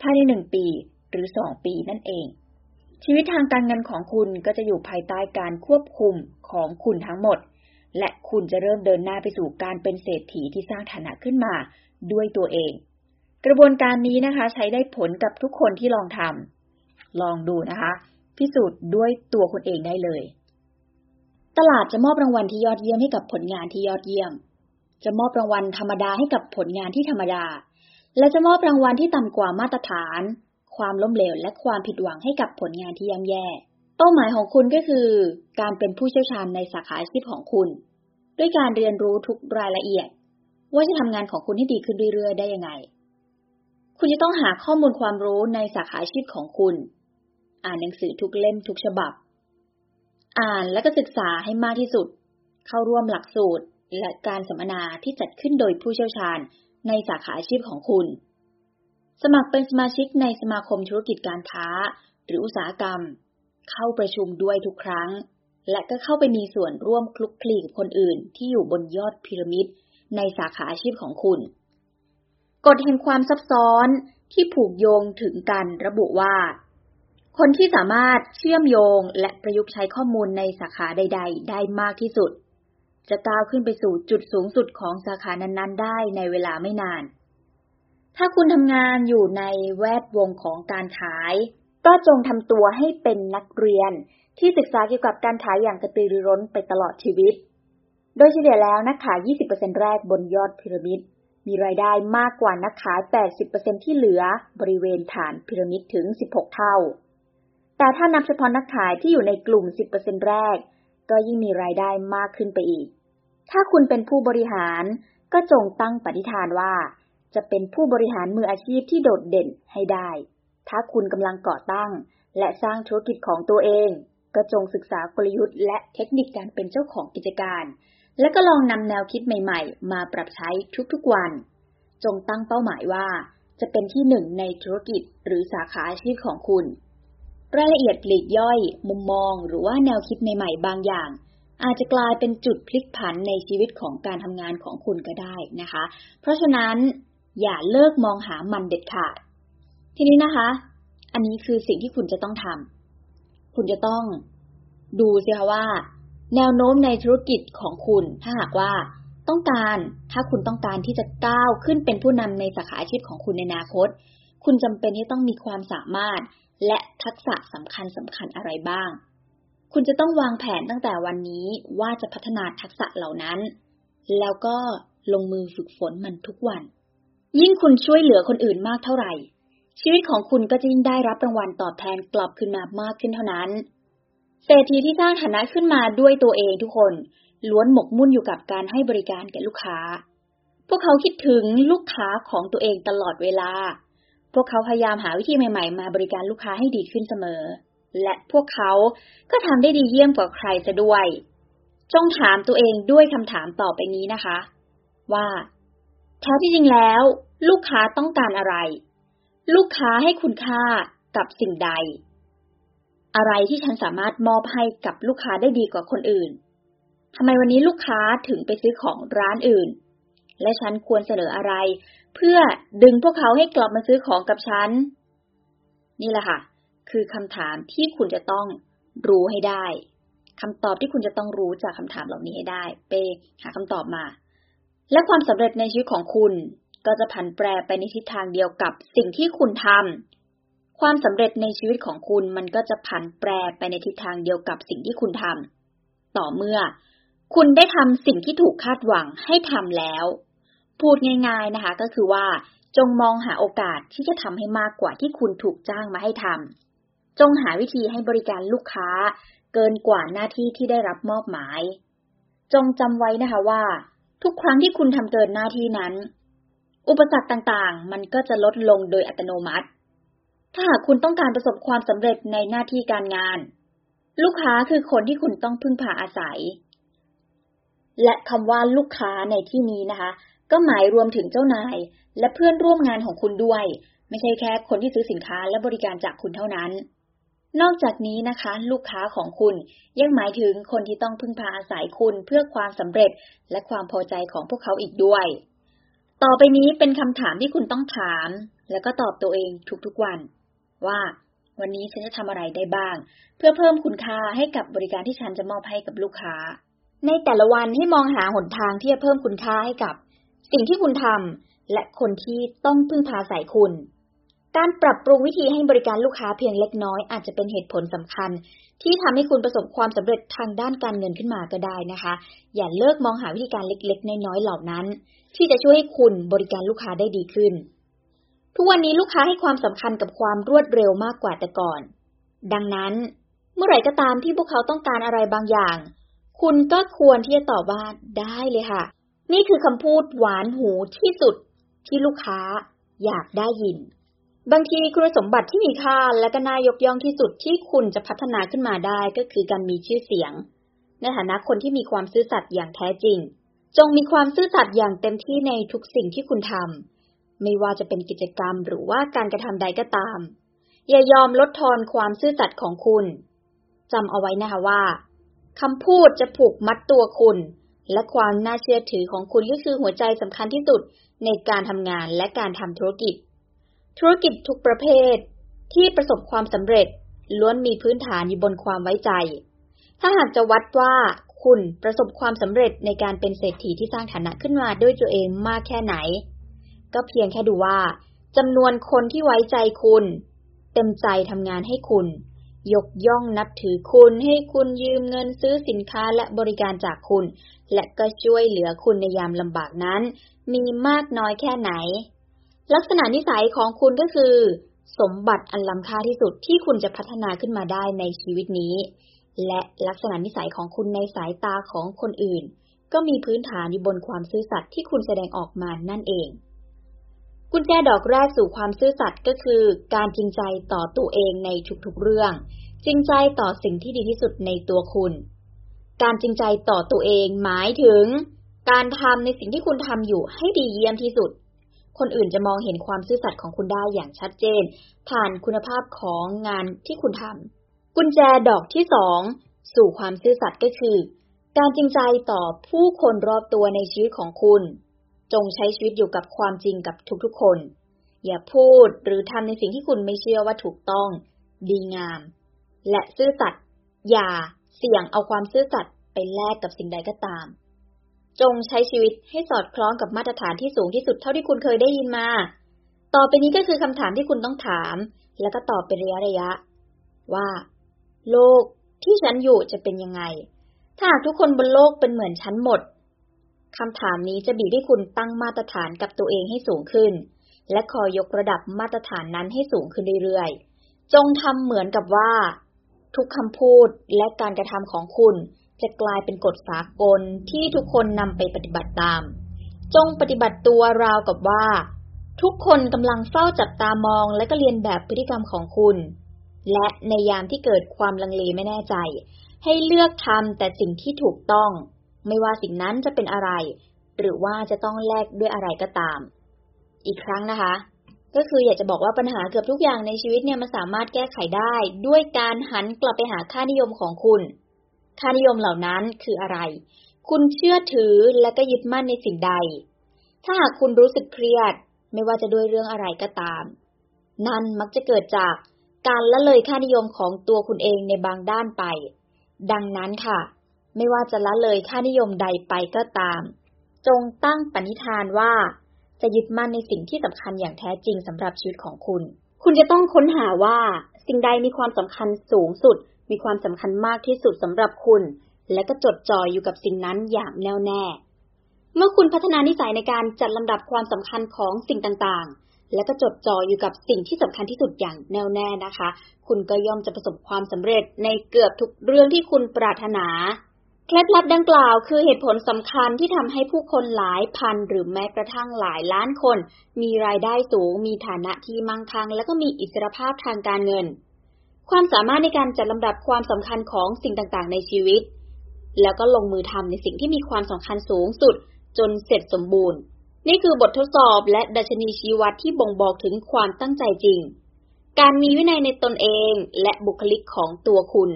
ภายในหนึ่งปีหรือสองปีนั่นเอง ชีวิตทางการเงินของคุณก็จะอยู่ภายใต้การควบคุมของคุณทั้งหมด และคุณจะเริ่มเดินหน้าไปสู่การเป็นเศรษฐีที่สร้างฐานะขึ้นมาด้วยตัวเอง กระบวนการนี้นะคะ ใช้ได้ผลกับทุกคนที่ลองทำลองดูนะคะ พิสูจน์ด้วยตัวคุณเองได้เลย ตลาดจะมอบรางวัลที่ยอดเยี่ยมให้กับผลงานที่ยอดเยี่ยม จะมอบรางวัลธรรมดาให้กับผลงานที่ธรรมดา และจะมอบรางวัลที่ต่ำกว่ามาตรฐาน ความล้มเหลวและความผิดหวังให้กับผลงานที่ย่ำแย่ เป้าหมายของคุณก็คือ การเป็นผู้เชี่ยวชาญในสาขาอาชีพของคุณ ด้วยการเรียนรู้ทุกรายละเอียด ว่าจะทำงานของคุณให้ดีขึ้นเรื่อยๆได้ยังไง คุณจะต้องหาข้อมูลความรู้ในสาขาอาชีพของคุณ อ่านหนังสือทุกเล่มทุกฉบับ อ่านและก็ศึกษาให้มากที่สุด เข้าร่วมหลักสูตรและการสัมมนาที่จัดขึ้นโดยผู้เชี่ยวชาญในสาขาอาชีพของคุณ สมัครเป็นสมาชิกในสมาคมธุรกิจการค้า หรืออุตสาหกรรม เข้าประชุมด้วยทุกครั้ง และก็เข้าไปมีส่วนร่วมคลุกคลีกับคนอื่นที่อยู่บนยอดพีระมิดในสาขาอาชีพของคุณ กฎแห่งความซับซ้อนที่ผูกโยงถึงกันระบุว่า คนที่สามารถเชื่อมโยงและประยุกต์ใช้ข้อมูลในสาขาใด ๆ ได้มากที่สุด จะก้าวขึ้นไปสู่จุดสูงสุดของสาขานั้น ๆ ได้ในเวลาไม่นาน ถ้าคุณทำงานอยู่ในแวดวงของการขาย ก็จงทำตัวให้เป็นนักเรียนที่ศึกษาเกี่ยวกับการขายอย่างกระตือรือร้นไปตลอดชีวิต โดยเฉลี่ยแล้วนักขาย 20%แรกบนยอดพีระมิด มีรายได้มากกว่านักขาย 80%ที่เหลือบริเวณฐานพีระมิดถึง 16 เท่า แต่ถ้านับเฉพาะนักขายที่อยู่ในกลุ่ม 10%แรก ก็ยิ่งมีรายได้มากขึ้นไปอีก ถ้าคุณเป็นผู้บริหารก็จงตั้งปฏิฐานว่า จะเป็นผู้บริหารมืออาชีพที่โดดเด่นให้ได้ ถ้าคุณกำลังก่อตั้ง และสร้างธุรกิจของตัวเอง ก็จงศึกษากลยุทธ์และเทคนิคการเป็นเจ้าของกิจการ และก็ลองนำแนวคิดใหม่ๆ มาปรับใช้ทุกๆวัน จงตั้งเป้าหมายว่า จะเป็นที่หนึ่งในธุรกิจหรือสาขาอาชีพของคุณ รายละเอียดปลีกย่อย มุมมอง หรือว่าแนวคิดใหม่ๆ บางอย่าง อาจจะกลายเป็นจุดพลิกผันในชีวิตของการทำงานของคุณก็ได้นะคะ เพราะฉะนั้นอย่าเลิกมองหามันเด็ดขาด ทีนี้นะคะ อันนี้คือสิ่งที่คุณจะต้องทำคุณจะต้องดูสิคะว่า แนวโน้มในธุรกิจของคุณถ้าหากว่าต้องการถ้าคุณต้องการที่จะก้าวขึ้นเป็นผู้นำในสาขาอาชีพของคุณในอนาคต คุณจำเป็นที่ต้องมีความสามารถ และทักษะสำคัญสำคัญอะไรบ้าง คุณจะต้องวางแผนตั้งแต่วันนี้ว่าจะพัฒนาทักษะเหล่านั้น แล้วก็ลงมือฝึกฝนมันทุกวัน ยิ่งคุณช่วยเหลือคนอื่นมากเท่าไหร่ ชีวิตของคุณก็จะยิ่งได้รับรางวัลตอบแทนกลับขึ้นมามากขึ้นเท่านั้น เศรษฐีที่สร้างฐานะขึ้นมาด้วยตัวเองทุกคน ล้วนหมกมุ่นอยู่กับการให้บริการแก่ลูกค้า พวกเขาคิดถึงลูกค้าของตัวเองตลอดเวลา พวกเขาพยายามหาวิธีใหม่ๆ มาบริการลูกค้าให้ดีขึ้นเสมอ และพวกเขาก็ทำได้ดีเยี่ยมกว่าใครจะด้วย จงถามตัวเองด้วยคำถามต่อไปนี้นะคะ ว่าแท้ที่จริงแล้ว ลูกค้าต้องการอะไร ลูกค้าให้คุณค่ากับสิ่งใด อะไรที่ฉันสามารถมอบให้กับลูกค้าได้ดีกว่าคนอื่นทำไมวันนี้ลูกค้าถึงไปซื้อของร้านอื่น และฉันควรเสนออะไร เพื่อดึงพวกเขาให้กลับมาซื้อของกับฉัน นี่แหละค่ะ คือคำถามที่คุณจะต้องรู้ให้ได้คำตอบที่คุณจะต้องรู้จากคำถามเหล่านี้ให้ได้ ไปหาคำตอบมา และความสำเร็จในชีวิตของคุณก็จะผันแปรไปในทิศทางเดียวกับสิ่งที่คุณทำ ความสำเร็จในชีวิตของคุณมันก็จะผันแปรไปในทิศทางเดียวกับสิ่งที่คุณทำต่อเมื่อ คุณได้ทำสิ่งที่ถูกคาดหวังให้ทำแล้ว พูดง่ายๆนะคะ ก็คือว่า จงมองหาโอกาสที่จะทำให้มากกว่าที่คุณถูกจ้างมาให้ทำจงหาวิธีให้บริการลูกค้า เกินกว่าหน้าที่ที่ได้รับมอบหมาย จงจำไว้นะคะว่า ทุกครั้งที่คุณทำเกินหน้าที่นั้น อุปสรรคต่างๆ มันก็จะลดลงโดยอัตโนมัติ ถ้าหากคุณต้องการประสบความสำเร็จในหน้าที่การงาน ลูกค้าคือคนที่คุณต้องพึ่งพาอาศัย และคำว่าลูกค้าในที่นี้นะคะ ก็หมายรวมถึงเจ้านาย และเพื่อนร่วมงานของคุณด้วย ไม่ใช่แค่คนที่ซื้อสินค้าและบริการจากคุณเท่านั้น นอกจากนี้นะคะ ลูกค้าของคุณยังหมายถึงคนที่ต้องพึ่งพาอาศัยคุณเพื่อความสำเร็จและความพอใจของพวกเขาอีกด้วยต่อไปนี้เป็นคำถามที่คุณต้องถาม แล้วก็ตอบตัวเองทุกๆวัน ว่า วันนี้ฉันจะทำอะไรได้บ้าง เพื่อเพิ่มคุณค่าให้กับบริการที่ฉันจะมอบให้กับลูกค้า ในแต่ละวันให้มองหาหนทางที่จะเพิ่มคุณค่าให้กับ สิ่งที่คุณทำและคนที่ต้องพึ่งพาใส่คุณ การปรับปรุงวิธีให้บริการลูกค้าเพียงเล็กน้อยอาจจะเป็นเหตุผลสำคัญ ที่ทำให้คุณประสบความสำเร็จทางด้านการเงินขึ้นมาก็ได้นะคะ อย่าเลิกมองหาวิธีการเล็กๆ น้อยๆเหล่านั้น ที่จะช่วยให้คุณบริการลูกค้าได้ดีขึ้น ทุกวันนี้ลูกค้าให้ความสำคัญกับความรวดเร็วมากกว่าแต่ก่อน ดังนั้น เมื่อไหร่ก็ตามที่พวกเขาต้องการอะไรบางอย่าง คุณก็ควรที่จะตอบว่าได้เลยค่ะ นี่คือคำพูดหวานหูที่สุดที่ลูกค้าอยากได้ยิน บางทีคุณสมบัติที่มีค่าและก็น่ายกย่องที่สุดที่คุณจะพัฒนาขึ้นมาได้ก็คือการมีชื่อเสียง ในฐานะคนที่มีความซื่อสัตย์อย่างแท้จริง จงมีความซื่อสัตย์อย่างเต็มที่ในทุกสิ่งที่คุณทำ ไม่ว่าจะเป็นกิจกรรมหรือว่าการกระทำใดก็ตาม อย่ายอมลดทอนความซื่อสัตย์ของคุณจำเอาไว้นะคะว่าคำพูดจะผูกมัดตัวคุณ และความน่าเชื่อถือของคุณก็คือหัวใจสำคัญที่สุดในการทำงานและการทำธุรกิจ ธุรกิจทุกประเภท ที่ประสบความสำเร็จล้วนมีพื้นฐานอยู่บนความไว้ใจ ถ้าหากจะวัดว่าคุณประสบความสำเร็จในการเป็นเศรษฐีที่สร้างฐานะขึ้นมาด้วยตัวเองมากแค่ไหน ก็เพียงแค่ดูว่าจำนวนคนที่ไว้ใจคุณ เต็มใจทำงานให้คุณ ยกย่องนับถือคุณให้คุณยืมเงินซื้อสินค้าและบริการจากคุณ และก็ช่วยเหลือคุณในยามลำบากนั้น มีมากน้อยแค่ไหน ลักษณะนิสัยของคุณก็คือ สมบัติอันล้ำค่าที่สุดที่คุณจะพัฒนาขึ้นมาได้ในชีวิตนี้ และลักษณะนิสัยของคุณในสายตาของคนอื่น ก็มีพื้นฐานอยู่บนความซื่อสัตย์ที่คุณแสดงออกมานั่นเอง กุญแจดอกแรกสู่ความซื่อสัตย์ก็คือ การจริงใจต่อตัวเองในทุกๆเรื่อง จริงใจต่อสิ่งที่ดีที่สุดในตัวคุณ การจริงใจต่อตัวเองหมายถึง การทำในสิ่งที่คุณทำอยู่ให้ดีเยี่ยมที่สุด คนอื่นจะมองเห็นความซื่อสัตย์ของคุณได้อย่างชัดเจน ผ่านคุณภาพของงานที่คุณทำกุญแจดอกที่สองสู่ความซื่อสัตย์ก็คือ การจริงใจต่อผู้คนรอบตัวในชีวิตของคุณ จงใช้ชีวิตอยู่กับความจริงกับทุกๆคน อย่าพูดหรือทำในสิ่งที่คุณไม่เชื่อว่าถูกต้อง ดีงาม และซื่อสัตย์อย่าเสี่ยงเอาความซื่อสัตย์ไปแลกกับสิ่งใดก็ตาม จงใช้ชีวิตให้สอดคล้องกับมาตรฐานที่สูงที่สุดเท่าที่คุณเคยได้ยินมา ต่อไปนี้ก็คือคำถามที่คุณต้องถาม แล้วก็ตอบเป็นระยะระยะ ว่า โลกที่ฉันอยู่จะเป็นยังไง ถ้าทุกคนบนโลกเป็นเหมือนฉันหมด คำถามนี้จะบีบให้คุณตั้งมาตรฐานกับตัวเองให้สูงขึ้น และคอยยกระดับมาตรฐานนั้นให้สูงขึ้นเรื่อยๆ จงทำเหมือนกับว่า ทุกคำพูดและการกระทำของคุณจะกลายเป็นกฎสากลที่ทุกคนนำไปปฏิบัติตาม จงปฏิบัติตัวราวกับว่า ทุกคนกำลังเฝ้าจับตามองและก็เรียนแบบพฤติกรรมของคุณ และในยามที่เกิดความลังเลไม่แน่ใจ ให้เลือกทำแต่สิ่งที่ถูกต้อง ไม่ว่าสิ่งนั้นจะเป็นอะไร หรือว่าจะต้องแลกด้วยอะไรก็ตาม อีกครั้งนะคะ ก็คืออยากจะบอกว่าปัญหาเกือบทุกอย่างในชีวิตเนี่ยมันสามารถแก้ไขได้ ด้วยการหันกลับไปหาค่านิยมของคุณ ค่านิยมเหล่านั้นคืออะไร คุณเชื่อถือและก็ยึดมั่นในสิ่งใด ถ้าหากคุณรู้สึกเครียด ไม่ว่าจะด้วยเรื่องอะไรก็ตาม นั่นมักจะเกิดจากการละเลยค่านิยมของตัวคุณเองในบางด้านไป ดังนั้นค่ะ ไม่ว่าจะละเลยค่านิยมใดไปก็ตาม จงตั้งปณิธานว่า จะยึดมั่นในสิ่งที่สำคัญอย่างแท้จริงสำหรับชีวิตของคุณ คุณจะต้องค้นหาว่า สิ่งใดมีความสำคัญสูงสุด มีความสำคัญมากที่สุดสำหรับคุณ และก็จดจ่ออยู่กับสิ่งนั้นอย่างแน่วแน่ เมื่อคุณพัฒนานิสัยในการจัดลำดับความสำคัญของสิ่งต่างๆ และก็จดจ่ออยู่กับสิ่งที่สำคัญที่สุดอย่างแน่วแน่นะคะ คุณก็ย่อมจะประสบความสำเร็จในเกือบทุกเรื่องที่คุณปรารถนา เคล็ดลับดังกล่าวคือเหตุผลสำคัญที่ทำให้ผู้คนหลายพันหรือแม้กระทั่งหลายล้านคน มีรายได้สูง มีฐานะที่มั่งคั่ง และก็มีอิสรภาพทางการเงิน ความสามารถในการจัดลำดับความสำคัญของสิ่งต่างๆ ในชีวิต แล้วก็ลงมือทำในสิ่งที่มีความสำคัญสูงสุด จนเสร็จสมบูรณ์ นี่คือบททดสอบและดัชนีชี้วัดที่บ่งบอกถึงความตั้งใจจริง การมีวินัยในตนเองและบุคลิกของตัวคุณ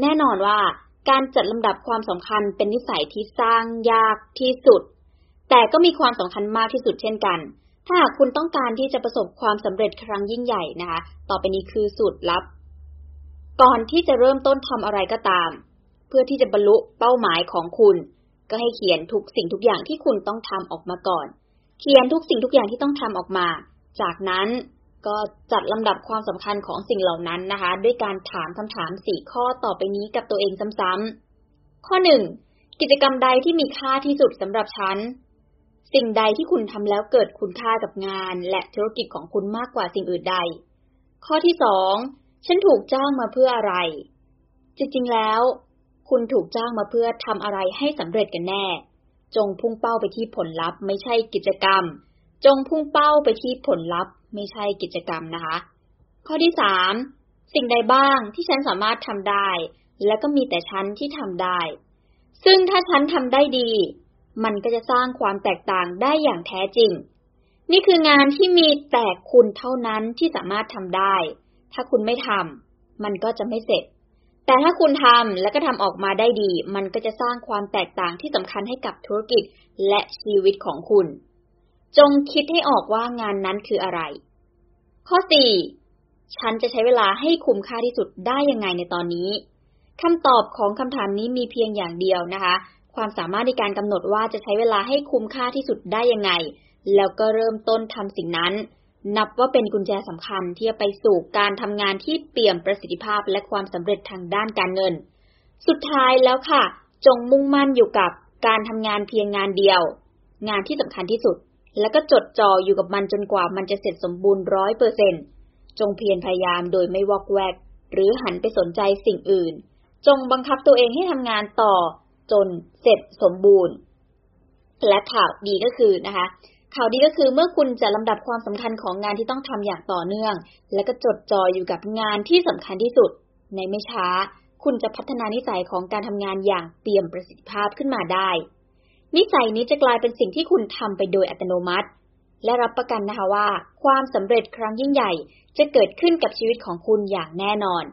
แน่นอนว่า การจัดลำดับความสำคัญเป็นนิสัยที่สร้างยากที่สุด แต่ก็มีความสำคัญมากที่สุดเช่นกัน ถ้าหากคุณต้องการที่จะประสบความสำเร็จครั้งยิ่งใหญ่นะคะ ต่อไปนี้คือสูตรลับ ก่อนที่จะเริ่มต้นทำอะไรก็ตาม เพื่อที่จะบรรลุเป้าหมายของคุณ ก็ให้เขียนทุกสิ่งทุกอย่างที่คุณต้องทำออกมาก่อน เขียนทุกสิ่งทุกอย่างที่ต้องทำออกมา จากนั้น ก็จัดลำดับความสำคัญของสิ่งเหล่านั้นนะคะ ด้วยการถามคำถามสี่ข้อต่อไปนี้กับตัวเองซ้ำๆข้อหนึ่งกิจกรรมใดที่มีค่าที่สุดสำหรับฉัน สิ่งใดที่คุณทำแล้วเกิดคุณค่ากับงาน และธุรกิจของคุณมากกว่าสิ่งอื่นใด ข้อที่สองฉันถูกจ้างมาเพื่ออะไร จริงๆแล้ว คุณถูกจ้างมาเพื่อทำอะไรให้สำเร็จกันแน่ จงพุ่งเป้าไปที่ผลลัพธ์ไม่ใช่กิจกรรม จงพุ่งเป้าไปที่ผลลัพธ์ ไม่ใช่กิจกรรมนะคะ ข้อที่สามสิ่งใดบ้างที่ฉันสามารถทำได้ และก็มีแต่ฉันที่ทำได้ ซึ่งถ้าฉันทำได้ดี มันก็จะสร้างความแตกต่างได้อย่างแท้จริง นี่คืองานที่มีแต่คุณเท่านั้นที่สามารถทำได้ ถ้าคุณไม่ทำมันก็จะไม่เสร็จ แต่ถ้าคุณทำและก็ทำออกมาได้ดี มันก็จะสร้างความแตกต่างที่สำคัญให้กับธุรกิจและชีวิตของคุณ จงคิดให้ออกว่างานนั้นคืออะไร ข้อสี่ฉันจะใช้เวลาให้คุ้มค่าที่สุดได้ยังไงในตอนนี้คำตอบของคำถามนี้มีเพียงอย่างเดียวนะคะ ความสามารถในการกำหนดว่าจะใช้เวลาให้คุ้มค่าที่สุดได้ยังไง แล้วก็เริ่มต้นทำสิ่งนั้น นับว่าเป็นกุญแจสำคัญที่จะไปสู่การทำงานที่เปี่ยมประสิทธิภาพและความสำเร็จทางด้านการเงิน สุดท้ายแล้วค่ะ จงมุ่งมั่นอยู่กับการทำงานเพียงงานเดียว งานที่สำคัญที่สุด แล้วก็จดจ่ออยู่กับมันจนกว่ามันจะเสร็จสมบูรณ์ร้อยเปอร์เซ็นจงเพียรพยายามโดยไม่วอกแวก หรือหันไปสนใจสิ่งอื่น จงบังคับตัวเองให้ทำงานต่อ จนเสร็จสมบูรณ์ และข่าวดีก็คือนะคะ ข่าวดีก็คือเมื่อคุณจะลำดับความสำคัญของงานที่ต้องทำอย่างต่อเนื่อง และก็จดจ่ออยู่กับงานที่สำคัญที่สุด ในไม่ช้า คุณจะพัฒนานิสัยของการทำงานอย่างเปี่ยมประสิทธิภาพขึ้นมาได้ นิสัยนี้จะกลายเป็นสิ่งที่คุณทำไปโดยอัตโนมัติ และรับประกันนะคะว่า ความสำเร็จครั้งยิ่งใหญ่จะเกิดขึ้นกับชีวิตของคุณอย่างแน่นอน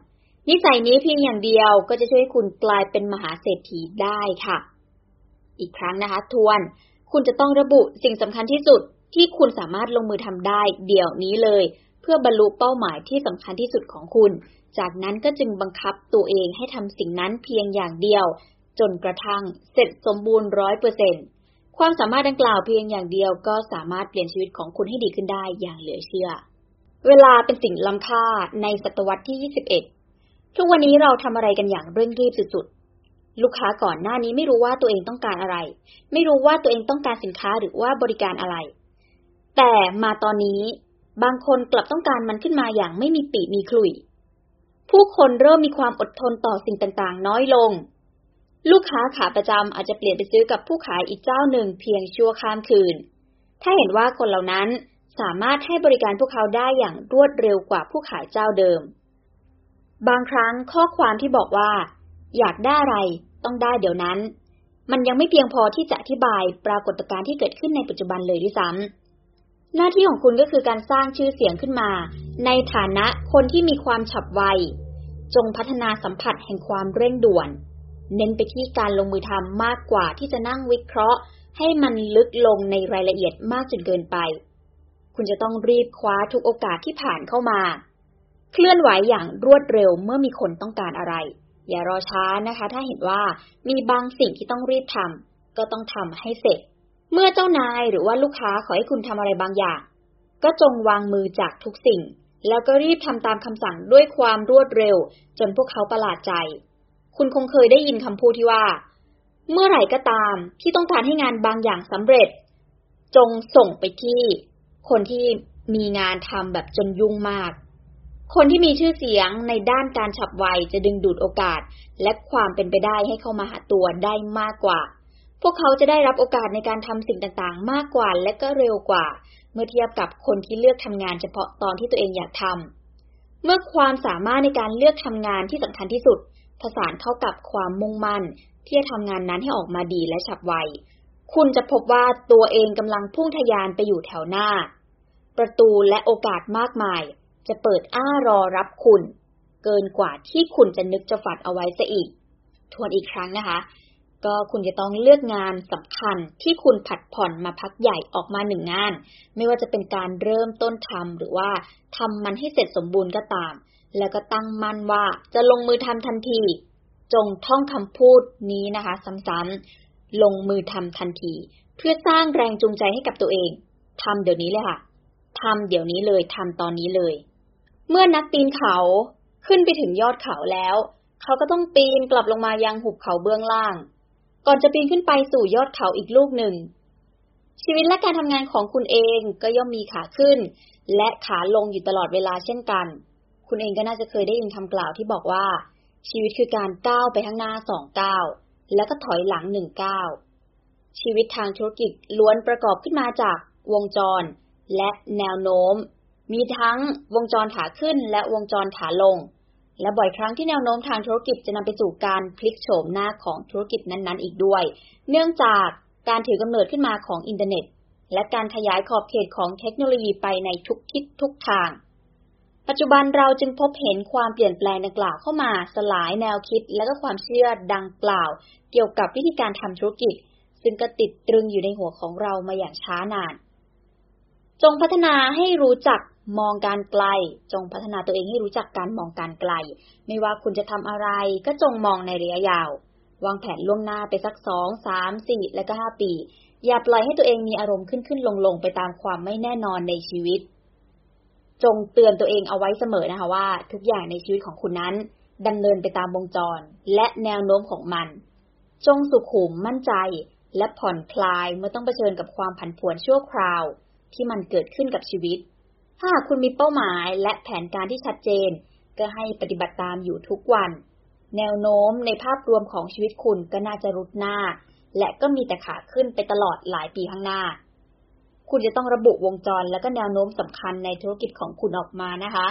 นิสัยนี้เพียงอย่างเดียวก็จะช่วยคุณกลายเป็นมหาเศรษฐีได้ค่ะ อีกครั้งนะคะ ทวน คุณจะต้องระบุสิ่งสำคัญที่สุดที่คุณสามารถลงมือทำได้เดี๋ยวนี้เลย เพื่อบรรลุเป้าหมายที่สำคัญที่สุดของคุณ จากนั้นก็จึงบังคับตัวเองให้ทำสิ่งนั้นเพียงอย่างเดียว จนกระทั่งเสร็จสมบูรณ์ร้อยเปอร์เซ็นความสามารถดังกล่าวเพียงอย่างเดียวก็สามารถเปลี่ยนชีวิตของคุณให้ดีขึ้นได้อย่างเหลือเชื่อ เวลาเป็นสิ่งล้ำค่าในศตวรรษที่ 21 ทุกวันนี้เราทำอะไรกันอย่างเร่งรีบสุดๆ ลูกค้าก่อนหน้านี้ไม่รู้ว่าตัวเองต้องการอะไร ไม่รู้ว่าตัวเองต้องการสินค้าหรือว่าบริการอะไร แต่มาตอนนี้บางคนกลับต้องการมันขึ้นมาอย่างไม่มีปีมีคลุย ผู้คนเริ่มมีความอดทนต่อสิ่งต่างๆ น้อยลง ลูกค้าขาประจำอาจจะเปลี่ยนไปซื้อกับผู้ขายอีกเจ้าหนึ่งเพียงชั่วข้ามคืน ถ้าเห็นว่าคนเหล่านั้นสามารถให้บริการพวกเขาได้อย่างรวดเร็วกว่าผู้ขายเจ้าเดิม บางครั้งข้อความที่บอกว่า อยากได้อะไรต้องได้เดี๋ยวนั้น มันยังไม่เพียงพอที่จะอธิบายปรากฏการณ์ที่เกิดขึ้นในปัจจุบันเลยด้วยซ้ำหน้าที่ของคุณก็คือการสร้างชื่อเสียงขึ้นมา ในฐานะคนที่มีความฉับไว จงพัฒนาสัมผัสแห่งความเร่งด่วน เน้นไปที่การลงมือทำมากกว่าที่จะนั่งวิเคราะห์ ให้มันลึกลงในรายละเอียดมากจนเกินไป คุณจะต้องรีบคว้าทุกโอกาสที่ผ่านเข้ามา เคลื่อนไหวอย่างรวดเร็วเมื่อมีคนต้องการอะไร อย่ารอช้านะคะ ถ้าเห็นว่ามีบางสิ่งที่ต้องรีบทำก็ต้องทำให้เสร็จ เมื่อเจ้านายหรือว่าลูกค้าขอให้คุณทำอะไรบางอย่าง ก็จงวางมือจากทุกสิ่ง แล้วก็รีบทำตามคำสั่งด้วยความรวดเร็ว จนพวกเขาประหลาดใจ คุณคงเคยได้ยินคำพูดที่ว่า เมื่อไหร่ก็ตามที่ต้องการให้งานบางอย่างสำเร็จ จงส่งไปที่ คนที่มีงานทำแบบจนยุ่งมาก คนที่มีชื่อเสียงในด้านการฉับไวจะดึงดูดโอกาส และความเป็นไปได้ให้เข้ามาหาตัวได้มากกว่า พวกเขาจะได้รับโอกาสในการทำสิ่งต่างๆ มากกว่าและก็เร็วกว่า เมื่อเทียบกับคนที่เลือกทำงานเฉพาะตอนที่ตัวเองอยากทำเมื่อความสามารถในการเลือกทำงานที่สำคัญที่สุด ผสานเข้ากับความมุ่งมั่น ที่จะทำงานนั้นให้ออกมาดีและฉับไว คุณจะพบว่าตัวเองกำลังพุ่งทยานไปอยู่แถวหน้า ประตูและโอกาสมากมาย จะเปิดอ้ารอรับคุณ เกินกว่าที่คุณจะนึกจะฝันเอาไว้ซะอีก ทวนอีกครั้งนะคะ ก็คุณจะต้องเลือกงานสำคัญที่คุณผัดผ่อนมาพักใหญ่ออกมาหนึ่งงาน ไม่ว่าจะเป็นการเริ่มต้นทำหรือว่าทำมันให้เสร็จสมบูรณ์ก็ตาม แล้วก็ตั้งมั่นว่าจะลงมือทำทันที จงท่องคำพูดนี้นะคะซ้ำๆลงมือทำทันที เพื่อสร้างแรงจูงใจให้กับตัวเองทำเดี๋ยวนี้เลยค่ะทำเดี๋ยวนี้เลยทำตอนนี้เลย เมื่อนักปีนเขาขึ้นไปถึงยอดเขาแล้ว เขาก็ต้องปีนกลับลงมายังหุบเขาเบื้องล่าง ก่อนจะปีนขึ้นไปสู่ยอดเขาอีกลูกหนึ่ง ชีวิตและการทำงานของคุณเองก็ย่อมมีขาขึ้น และขาลงอยู่ตลอดเวลาเช่นกัน คุณเองก็น่าจะเคยได้ยินคำกล่าวที่บอกว่า ชีวิตคือการก้าวไปข้างหน้าสองก้าวแล้วก็ถอยหลังหนึ่งก้าวชีวิตทางธุรกิจล้วนประกอบขึ้นมาจากวงจร และแนวโน้ม มีทั้งวงจรขาขึ้นและวงจรขาลง และบ่อยครั้งที่แนวโน้มทางธุรกิจจะนำไปสู่การพลิกโฉมหน้าของธุรกิจนั้นๆ อีกด้วย เนื่องจากการถือกำเนิดขึ้นมาของอินเทอร์เน็ต และการขยายขอบเขตของเทคโนโลยีไปในทุกทิศทุกทาง ปัจจุบันเราจึงพบเห็นความเปลี่ยนแปลงดังกล่าวเข้ามาสลายแนวคิดและก็ความเชื่อดังกล่าว เกี่ยวกับวิธีการทำธุรกิจ ซึ่งก็ติดตรึงอยู่ในหัวของเรามาอย่างช้านาน จงพัฒนาให้รู้จักมองการไกล จงพัฒนาตัวเองให้รู้จักการมองการไกล ไม่ว่าคุณจะทำอะไรก็จงมองในระยะยาว วางแผนล่วงหน้าไปสักสองสามสี่และก็ห้าปี อย่าปล่อยให้ตัวเองมีอารมณ์ขึ้นขึ้นลงลงไปตามความไม่แน่นอนในชีวิต จงเตือนตัวเองเอาไว้เสมอนะคะว่า ทุกอย่างในชีวิตของคุณนั้นดำเนินไปตามวงจร และแนวโน้มของมัน จงสุขุมมั่นใจ และผ่อนคลายเมื่อต้องเผชิญกับความผันผวนชั่วคราว ที่มันเกิดขึ้นกับชีวิต ถ้าคุณมีเป้าหมายและแผนการที่ชัดเจน ก็ให้ปฏิบัติตามอยู่ทุกวัน แนวโน้มในภาพรวมของชีวิตคุณก็น่าจะรุดหน้า และก็มีแต่ขาขึ้นไปตลอดหลายปีข้างหน้า คุณจะต้องระบุวงจรและก็แนวโน้มสำคัญในธุรกิจของคุณออกมานะคะ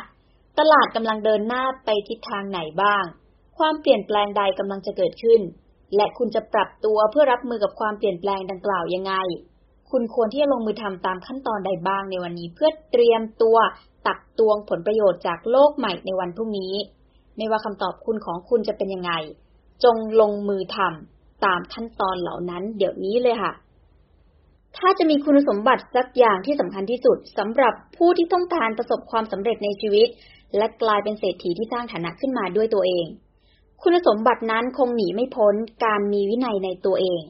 ตลาดกำลังเดินหน้าไปทิศทางไหนบ้าง ความเปลี่ยนแปลงใดกำลังจะเกิดขึ้น และคุณจะปรับตัวเพื่อรับมือกับความเปลี่ยนแปลงดังกล่าวยังไง คุณควรที่จะลงมือทำตามขั้นตอนใดบ้างในวันนี้ เพื่อเตรียมตัวตักตวงผลประโยชน์จากโลกใหม่ในวันพรุ่งนี้ ไม่ว่าคำตอบคุณของคุณจะเป็นยังไง จงลงมือทำตามขั้นตอนเหล่านั้นเดี๋ยวนี้เลยค่ะ ถ้าจะมีคุณสมบัติสักอย่างที่สำคัญที่สุดสำหรับผู้ที่ต้องการประสบความสำเร็จในชีวิต และกลายเป็นเศรษฐีที่สร้างฐานะขึ้นมาด้วยตัวเอง คุณสมบัตินั้นคงหนีไม่พ้นการมีวินัยในตัวเอง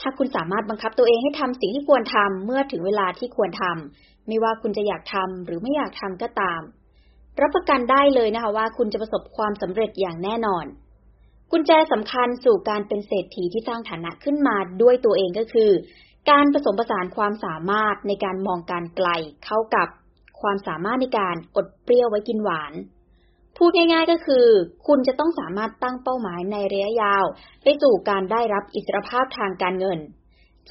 ถ้าคุณสามารถบังคับตัวเองให้ทำสิ่งที่ควรทำเมื่อถึงเวลาที่ควรทำไม่ว่าคุณจะอยากทำหรือไม่อยากทำก็ตาม รับประกันได้เลยนะคะว่า คุณจะประสบความสำเร็จอย่างแน่นอน กุญแจสำคัญสู่การเป็นเศรษฐีที่สร้างฐานะขึ้นมาด้วยตัวเองก็คือ การผสมผสานความสามารถในการมองการไกลเข้ากับความสามารถในการอดเปรี้ยวไว้กินหวาน พูดง่าย ๆก็คือ คุณจะต้องสามารถตั้งเป้าหมายในระยะยาว ไปสู่การได้รับอิสรภาพทางการเงิน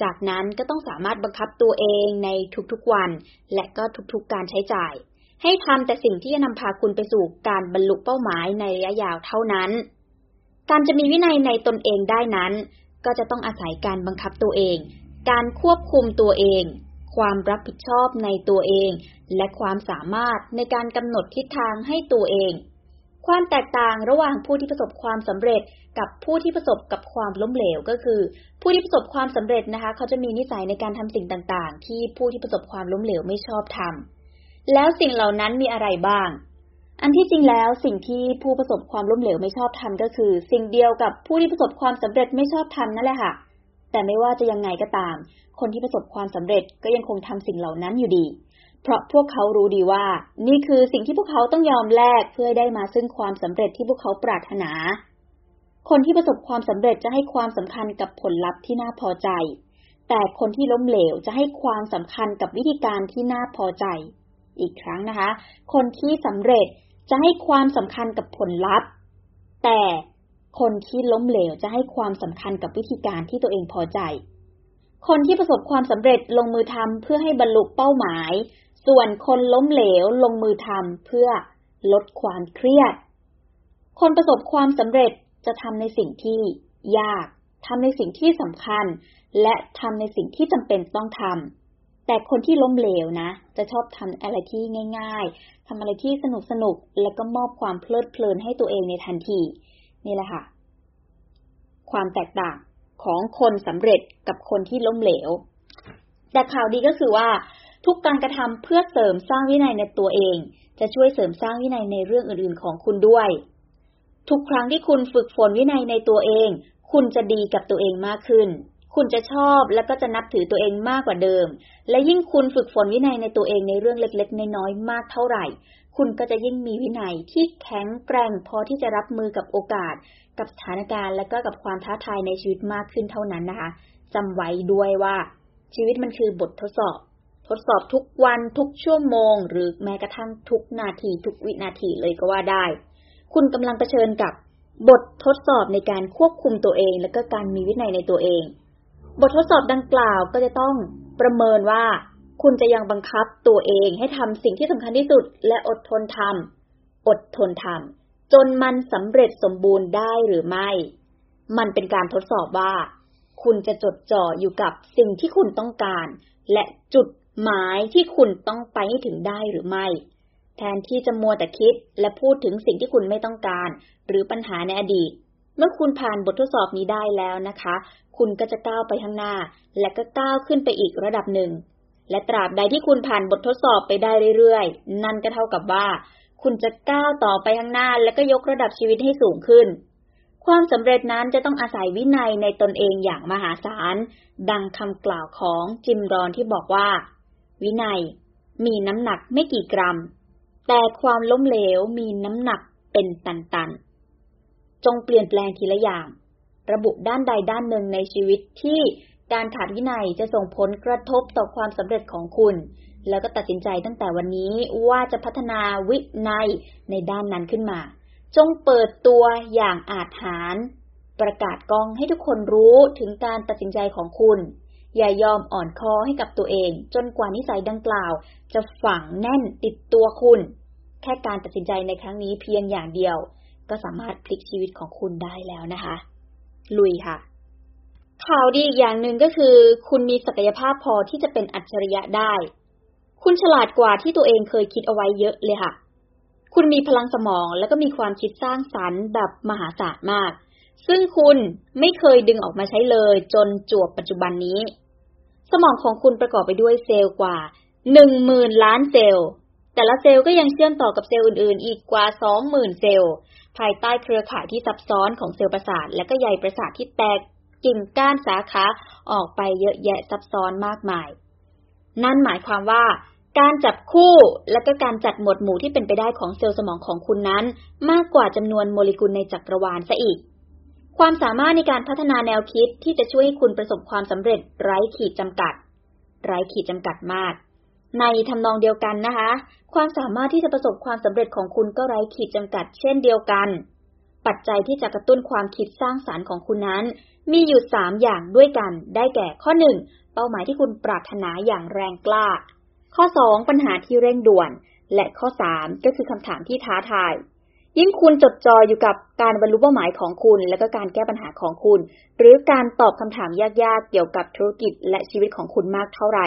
จากนั้นก็ต้องสามารถบังคับตัวเองในทุกๆวัน และก็ทุกๆการใช้จ่าย ให้ทำแต่สิ่งที่จะนำพาคุณไปสู่การบรรลุเป้าหมายในระยะยาวเท่านั้น การจะมีวินัยในตนเองได้นั้น ก็จะต้องอาศัยการบังคับตัวเอง การควบคุมตัวเอง ความรับผิดชอบในตัวเอง และความสามารถในการกำหนดทิศทางให้ตัวเอง ความแตกต่างระหว่างผู้ที่ประสบความสำเร็จกับผู้ที่ประสบกับความล้มเหลวก็คือ ผู้ที่ประสบความสำเร็จนะคะ เขาจะมีนิสัยในการทำสิ่งต่างๆ ที่ผู้ที่ประสบความล้มเหลวไม่ชอบทำแล้วสิ่งเหล่านั้นมีอะไรบ้างอันที่จริงแล้วสิ่งที่ผู้ประสบความล้มเหลวไม่ชอบทำก็คือ สิ่งเดียวกับผู้ที่ประสบความสำเร็จไม่ชอบทำนั่นแหละค่ะ แต่ไม่ว่าจะยังไงก็ตาม คนที่ประสบความสำเร็จก็ยังคงทำสิ่งเหล่านั้นอยู่ดี เพราะพวกเขารู้ดีว่า นี่คือสิ่งที่พวกเขาต้องยอมแลกเพื่อได้มาซึ่งความสำเร็จที่พวกเขาปรารถนา คนที่ประสบความสำเร็จจะให้ความสำคัญกับผลลัพธ์ที่น่าพอใจ แต่คนที่ล้มเหลวจะให้ความสำคัญกับวิธีการที่น่าพอใจ อีกครั้งนะคะ คนที่สำเร็จจะให้ความสำคัญกับผลลัพธ์ แต่ คนที่ล้มเหลวจะให้ความสำคัญกับวิธีการที่ตัวเองพอใจ คนที่ประสบความสำเร็จลงมือทำเพื่อให้บรรลุเป้าหมาย ส่วนคนล้มเหลวลงมือทำเพื่อลดความเครียด คนประสบความสำเร็จจะทำในสิ่งที่ยากทำในสิ่งที่สำคัญ และทำในสิ่งที่จำเป็นต้องทำแต่คนที่ล้มเหลวนะ จะชอบทำอะไรที่ง่าย ๆทำอะไรที่สนุกสนุกแล้วก็มอบความเพลิดเพลินให้ตัวเองในทันที นี่แหละค่ะ ความแตกต่างของคนสำเร็จกับคนที่ล้มเหลว แต่ข่าวดีก็คือว่า ทุกการกระทำเพื่อเสริมสร้างวินัยในตัวเอง จะช่วยเสริมสร้างวินัยในเรื่องอื่นๆของคุณด้วย ทุกครั้งที่คุณฝึกฝนวินัยในตัวเอง คุณจะดีกับตัวเองมากขึ้น คุณจะชอบและก็จะนับถือตัวเองมากกว่าเดิม และยิ่งคุณฝึกฝนวินัยในตัวเองในเรื่องเล็ก ๆ น้อยๆมากเท่าไหร่ คุณก็จะยิ่งมีวินัยที่แข็งแกร่งพอที่จะรับมือกับโอกาส กับสถานการณ์และก็กับความท้าทายในชีวิตมากขึ้นเท่านั้นนะคะจำไว้ด้วยว่า ชีวิตมันคือบททดสอบ ทดสอบทุกวันทุกชั่วโมง หรือแม้กระทั่งทุกนาที ทุกวินาทีเลยก็ว่าได้ คุณกำลังเผชิญกับบททดสอบในการควบคุมตัวเอง และก็การมีวินัยในตัวเอง บททดสอบดังกล่าวก็จะต้องประเมินว่า คุณจะยังบังคับตัวเองให้ทำสิ่งที่สำคัญที่สุด และอดทนทำอดทนทำจนมันสำเร็จสมบูรณ์ได้หรือไม่ มันเป็นการทดสอบว่า คุณจะจดจ่ออยู่กับสิ่งที่คุณต้องการ และจุดหมายที่คุณต้องไปให้ถึงได้หรือไม่ แทนที่จะมัวแต่คิดและพูดถึงสิ่งที่คุณไม่ต้องการ หรือปัญหาในอดีต เมื่อคุณผ่านบททดสอบนี้ได้แล้วนะคะ คุณก็จะก้าวไปข้างหน้า และก็ก้าวขึ้นไปอีกระดับหนึ่ง และตราบใดที่คุณผ่านบททดสอบไปได้เรื่อยๆ นั่นก็เท่ากับว่า คุณจะก้าวต่อไปข้างหน้า และก็ยกระดับชีวิตให้สูงขึ้น ความสำเร็จนั้นจะต้องอาศัยวินัยในตนเองอย่างมหาศาล ดังคำกล่าวของจิมรอนที่บอกว่า วินัย มีน้ำหนักไม่กี่กรัม แต่ความล้มเหลวมีน้ำหนักเป็นตันๆ จงเปลี่ยนแปลงทีละอย่าง ระบุด้านใดด้านหนึ่งในชีวิตที่ การขาดวินัยจะส่งผลกระทบต่อความสำเร็จของคุณ แล้วก็ตัดสินใจตั้งแต่วันนี้ว่าจะพัฒนาวินัยในด้านนั้นขึ้นมา จงเปิดตัวอย่างอาจหารประกาศกองให้ทุกคนรู้ถึงการตัดสินใจของคุณ อย่ายอมอ่อนคอให้กับตัวเอง จนกว่านิสัยดังกล่าว จะฝังแน่นติดตัวคุณ แค่การตัดสินใจในครั้งนี้เพียงอย่างเดียว ก็สามารถพลิกชีวิตของคุณได้แล้วนะคะ ลุยค่ะ ข่าวดีอีกอย่างหนึ่งก็คือ คุณมีศักยภาพพอที่จะเป็นอัจฉริยะได้ คุณฉลาดกว่าที่ตัวเองเคยคิดเอาไว้เยอะเลยค่ะ คุณมีพลังสมองแล้วก็มีความคิดสร้างสรรค์แบบมหาศาลมาก ซึ่งคุณไม่เคยดึงออกมาใช้เลย จนจวบปัจจุบันนี้ สมองของคุณประกอบไปด้วยเซลล์กว่าหนึ่งหมื่นล้านเซลล์ แต่ละเซลล์ก็ยังเชื่อมต่อกับเซลล์อื่นๆ อีกกว่าสองหมื่นเซลล์ ภายใต้เครือข่ายที่ซับซ้อนของเซลล์ประสาท และก็ใยประสาทที่แตก กิ่งก้านสาขาออกไปเยอะแยะซับซ้อนมากมาย นั่นหมายความว่า การจับคู่และก็การจัดหมวดหมู่ที่เป็นไปได้ของเซลล์สมองของคุณนั้น มากกว่าจำนวนโมเลกุลในจักรวาลซะอีก ความสามารถในการพัฒนาแนวคิดที่จะช่วยให้คุณประสบความสำเร็จไร้ขีดจำกัด ไร้ขีดจำกัดมากในทำนองเดียวกันนะคะ ความสามารถที่จะประสบความสำเร็จของคุณก็ไร้ขีดจำกัดเช่นเดียวกัน ปัจจัยที่จะกระตุ้นความคิดสร้างสารรค์ของคุณนั้น มีอยู่สามอย่างด้วยกัน ได้แก่ข้อหนึ่งเป้าหมายที่คุณปรารถนาอย่างแรงกล้า ข้อสองปัญหาที่เร่งด่วน และข้อสามก็คือคำถามที่ท้าทาย ยิ่งคุณจดจ่ออยู่กับการบรรลุเป้าหมายของคุณ และก็การแก้ปัญหาของคุณ หรือการตอบคำถามยากๆ เกี่ยวกับธุรกิจและชีวิตของคุณมากเท่าไหร่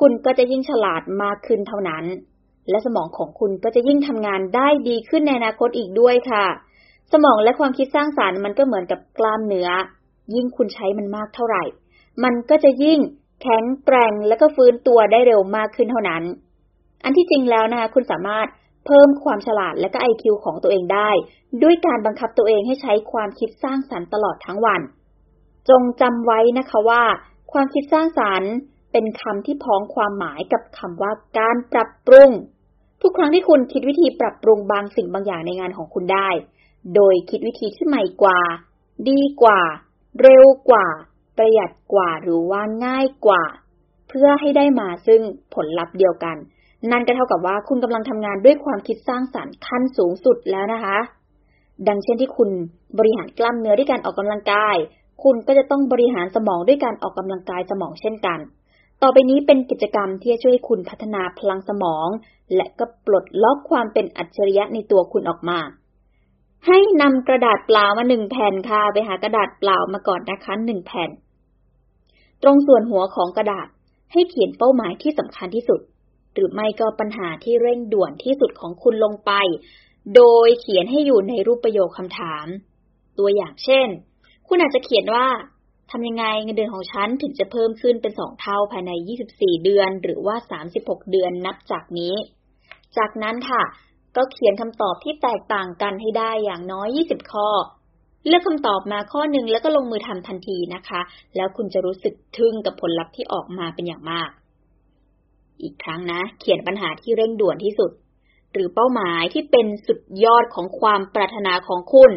คุณก็จะยิ่งฉลาดมากขึ้นเท่านั้น และสมองของคุณก็จะยิ่งทำงานได้ดีขึ้นในอนาคตอีกด้วยค่ะ สมองและความคิดสร้างสารรค์มันก็เหมือนกับกล้ามเนื้อ ยิ่งคุณใช้มันมากเท่าไหร่ มันก็จะยิ่งแข็งแกร่งและก็ฟื้นตัวได้เร็วมากขึ้นเท่านั้น อันที่จริงแล้วนะคะคุณสามารถเพิ่มความฉลาดและก็ไอคิวของตัวเองได้ ด้วยการบังคับตัวเองให้ใช้ความคิดสร้างสรรค์ตลอดทั้งวัน จงจำไว้นะคะว่า ความคิดสร้างสรรค์เป็นคำที่พ้องความหมายกับคำว่าการปรับปรุง ทุกครั้งที่คุณคิดวิธีปรับปรุงบางสิ่งบางอย่างในงานของคุณได้ โดยคิดวิธีที่ใหม่กว่า ดีกว่า เร็วกว่า ประหยัดกว่าหรือว่าง่ายกว่า เพื่อให้ได้มาซึ่งผลลัพธ์เดียวกัน นั่นก็เท่ากับว่าคุณกำลังทำงานด้วยความคิดสร้างสรรค์ขั้นสูงสุดแล้วนะคะ ดังเช่นที่คุณบริหารกล้ามเนื้อด้วยการออกกำลังกาย คุณก็จะต้องบริหารสมองด้วยการออกกำลังกายสมองเช่นกัน ต่อไปนี้เป็นกิจกรรมที่จะช่วยคุณพัฒนาพลังสมอง และก็ปลดล็อกความเป็นอัจฉริยะในตัวคุณออกมา ให้นำกระดาษเปล่ามาหนึ่งแผ่นค่ะ ไปหากระดาษเปล่ามาก่อนนะคะหนึ่งแผ่น ตรงส่วนหัวของกระดาษให้เขียนเป้าหมายที่สำคัญที่สุด หรือไม่ก็ปัญหาที่เร่งด่วนที่สุดของคุณลงไป โดยเขียนให้อยู่ในรูปประโยคคำถาม ตัวอย่างเช่น คุณอาจจะเขียนว่าทำยังไงเงินเดือนของฉันถึงจะเพิ่มขึ้นเป็นสองเท่าภายใน 24 เดือน หรือว่า 36 เดือนนับจากนี้ จากนั้นค่ะ ก็เขียนคำตอบที่แตกต่างกันให้ได้อย่างน้อย 20 ข้อ เลือกคำตอบมาข้อหนึ่งแล้วก็ลงมือทำทันทีนะคะ แล้วคุณจะรู้สึกทึ่งกับผลลัพธ์ที่ออกมาเป็นอย่างมาก อีกครั้งนะ เขียนปัญหาที่เร่งด่วนที่สุด หรือเป้าหมายที่เป็นสุดยอดของความปรารถนาของคุณ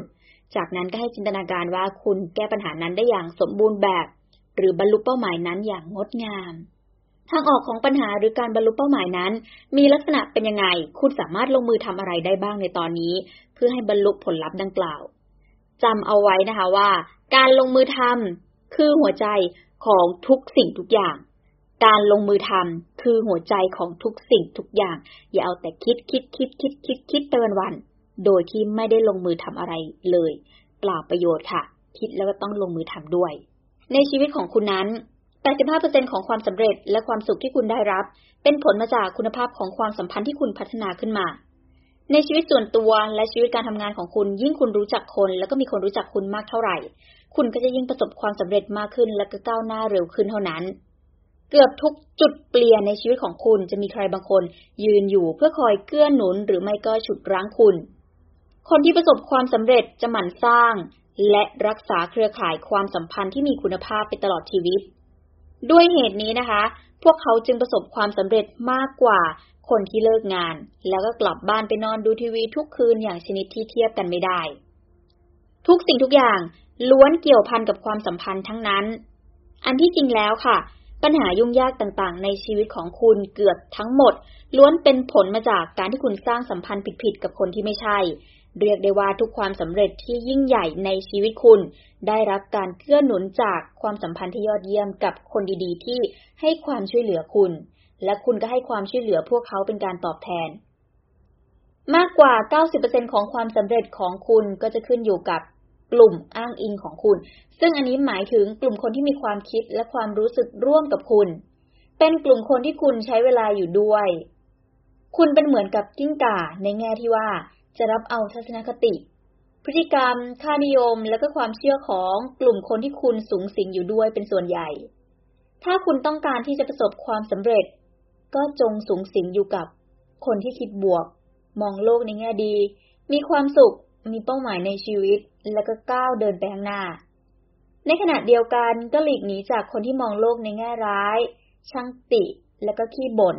จากนั้นก็ให้จินตนาการว่าคุณแก้ปัญหานั้นได้อย่างสมบูรณ์แบบ หรือบรรลุเป้าหมายนั้นอย่างงดงาม ทางออกของปัญหาหรือการบรรลุเป้าหมายนั้น มีลักษณะเป็นยังไง คุณสามารถลงมือทำอะไรได้บ้างในตอนนี้ เพื่อให้บรรลุผลลัพธ์ดังกล่าวจำเอาไว้นะคะว่า การลงมือทำคือหัวใจของทุกสิ่งทุกอย่าง การลงมือทำคือหัวใจของทุกสิ่งทุกอย่าง อย่าเอาแต่คิดคิดคิดคิดคิดคิดไปวันๆโดยที่ไม่ได้ลงมือทำอะไรเลย เปล่าประโยชน์ค่ะ คิดแล้วก็ต้องลงมือทำด้วย ในชีวิตของคุณนั้น 85%ของความสำเร็จและความสุขที่คุณได้รับ เป็นผลมาจากคุณภาพของความสัมพันธ์ที่คุณพัฒนาขึ้นมา ในชีวิตส่วนตัวและชีวิตการทำงานของคุณยิ่งคุณรู้จักคน แล้วก็มีคนรู้จักคุณมากเท่าไหร่ คุณก็จะยิ่งประสบความสำเร็จมากขึ้น และก็ก้าวหน้าเร็วขึ้นเท่านั้น เกือบทุกจุดเปลี่ยนในชีวิตของคุณจะมีใครบางคน ยืนอยู่เพื่อคอยเกื้อหนุน หรือไม่ก็ฉุดรั้งคุณ คนที่ประสบความสำเร็จจะหมั่นสร้าง และรักษาเครือข่ายความสัมพันธ์ที่มีคุณภาพไปตลอดชีวิต ด้วยเหตุนี้นะคะ พวกเขาจึงประสบความสำเร็จมากกว่าคนที่เลิกงาน แล้วก็กลับบ้านไปนอนดูทีวีทุกคืนอย่างชนิดที่เทียบกันไม่ได้ ทุกสิ่งทุกอย่างล้วนเกี่ยวพันกับความสัมพันธ์ทั้งนั้น อันที่จริงแล้วค่ะ ปัญหายุ่งยากต่างๆ ในชีวิตของคุณเกือบทั้งหมด ล้วนเป็นผลมาจากการที่คุณสร้างสัมพันธ์ผิดๆกับคนที่ไม่ใช่ เรียกได้ว่าทุกความสำเร็จที่ยิ่งใหญ่ในชีวิตคุณ ได้รับการเกื้อหนุนจากความสัมพันธ์ที่ยอดเยี่ยมกับคนดีๆ ที่ให้ความช่วยเหลือคุณ และคุณก็ให้ความช่วยเหลือพวกเขาเป็นการตอบแทน มากกว่า 90%ของความสำเร็จของคุณก็จะขึ้นอยู่กับกลุ่มอ้างอิงของคุณ ซึ่งอันนี้หมายถึงกลุ่มคนที่มีความคิดและความรู้สึกร่วมกับคุณ เป็นกลุ่มคนที่คุณใช้เวลาอยู่ด้วย คุณเป็นเหมือนกับกิ้งก่าในแง่ที่ว่า จะรับเอาทัศนคติ พฤติกรรม ค่านิยมและก็ความเชื่อของกลุ่มคนที่คุณสูงสิงอยู่ด้วยเป็นส่วนใหญ่ ถ้าคุณต้องการที่จะประสบความสำเร็จ ก็จงสูงสิงอยู่กับ คนที่คิดบวก มองโลกในแง่ดี มีความสุข มีเป้าหมายในชีวิต แล้วก็ก้าวเดินไปข้างหน้า ในขณะเดียวกันก็หลีกหนีจากคนที่มองโลกในแง่ร้าย ช่างติและก็ขี้บ่น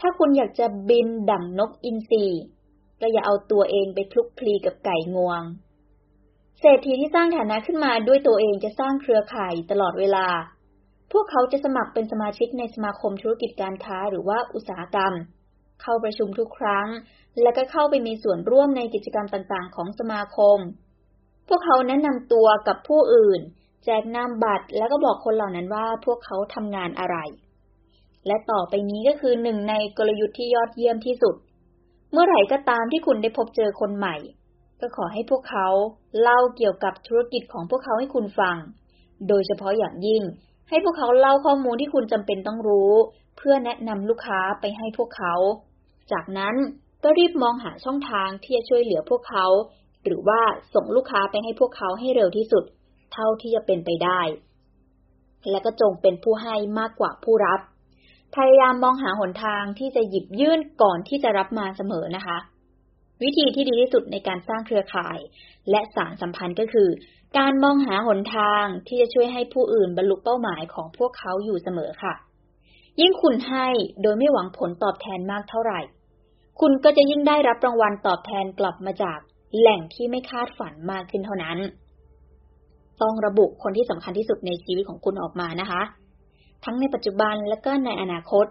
ถ้าคุณอยากจะบินดั่งนกอินทรี ก็อย่าเอาตัวเองไปคลุกคลีกับไก่งวง เศรษฐีที่สร้างฐานะขึ้นมาด้วยตัวเองจะสร้างเครือข่ายตลอดเวลา พวกเขาจะสมัครเป็นสมาชิกในสมาคมธุรกิจการค้าหรือว่าอุตสาหกรรม เข้าประชุมทุกครั้ง และก็เข้าไปมีส่วนร่วมในกิจกรรมต่างๆ ของสมาคม พวกเขาแนะนำตัวกับผู้อื่น แจกนามบัตร แล้วก็บอกคนเหล่านั้นว่าพวกเขาทำงานอะไร และต่อไปนี้ก็คือหนึ่งในกลยุทธ์ที่ยอดเยี่ยมที่สุด เมื่อไหร่ก็ตามที่คุณได้พบเจอคนใหม่ ก็ขอให้พวกเขาเล่าเกี่ยวกับธุรกิจของพวกเขาให้คุณฟัง โดยเฉพาะอย่างยิ่ง ให้พวกเขาเล่าข้อมูลที่คุณจำเป็นต้องรู้ เพื่อแนะนำลูกค้าไปให้พวกเขา จากนั้นก็รีบมองหาช่องทางที่จะช่วยเหลือพวกเขา หรือว่าส่งลูกค้าไปให้พวกเขาให้เร็วที่สุด เท่าที่จะเป็นไปได้ และก็จงเป็นผู้ให้มากกว่าผู้รับ พยายามมองหาหนทางที่จะหยิบยื่นก่อนที่จะรับมาเสมอนะคะ วิธีที่ดีที่สุดในการสร้างเครือข่าย และสารสัมพันธ์ก็คือ การมองหาหนทางที่จะช่วยให้ผู้อื่นบรรลุเป้าหมายของพวกเขาอยู่เสมอค่ะ ยิ่งคุณให้โดยไม่หวังผลตอบแทนมากเท่าไหร่ คุณก็จะยิ่งได้รับรางวัลตอบแทนกลับมาจากแหล่งที่ไม่คาดฝันมากขึ้นเท่านั้น ต้องระบุคนที่สำคัญที่สุดในชีวิตของคุณออกมานะคะ ทั้งในปัจจุบันและก็ในอนาคต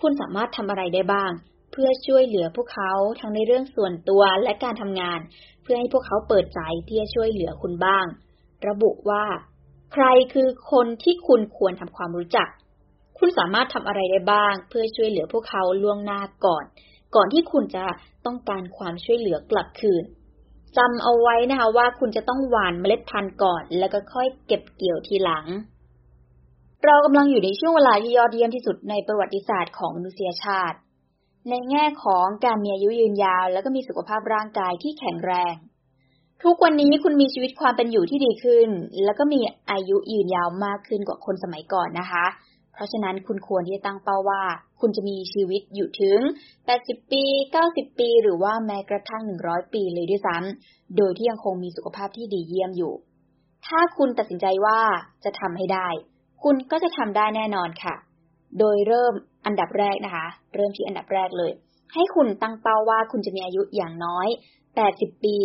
คุณสามารถทำอะไรได้บ้าง เพื่อช่วยเหลือพวกเขาทั้งในเรื่องส่วนตัวและการทำงาน เพื่อให้พวกเขาเปิดใจที่จะช่วยเหลือคุณบ้าง ระบุว่า ใครคือคนที่คุณควรทำความรู้จัก คุณสามารถทำอะไรได้บ้าง เพื่อช่วยเหลือพวกเขาล่วงหน้าก่อน ก่อนที่คุณจะต้องการความช่วยเหลือกลับคืนจำเอาไว้นะคะว่าคุณจะต้องหว่านเมล็ดพันธุ์ก่อน แล้วก็ค่อยเก็บเกี่ยวทีหลัง เรากำลังอยู่ในช่วงเวลาที่ยอดเยี่ยมที่สุดในประวัติศาสตร์ของมนุษยชาติ ในแง่ของการมีอายุยืนยาว และก็มีสุขภาพร่างกายที่แข็งแรง ทุกวันนี้คุณมีชีวิตความเป็นอยู่ที่ดีขึ้น แล้วก็มีอายุยืนยาวมากขึ้นกว่าคนสมัยก่อนนะคะ เพราะฉะนั้นคุณควรที่จะตั้งเป้าว่า คุณจะมีชีวิตอยู่ถึง 80 ปี 90 ปี หรือว่าแม้กระทั่ง 100 ปีเลยด้วยซ้ำโดยที่ยังคงมีสุขภาพที่ดีเยี่ยมอยู่ ถ้าคุณตัดสินใจว่าจะทำให้ได้ คุณก็จะทำได้แน่นอนค่ะ โดยเริ่มอันดับแรกนะคะ เริ่มที่อันดับแรกเลย ให้คุณตั้งเป้าว่าคุณจะมีอายุอย่างน้อย 80 ปี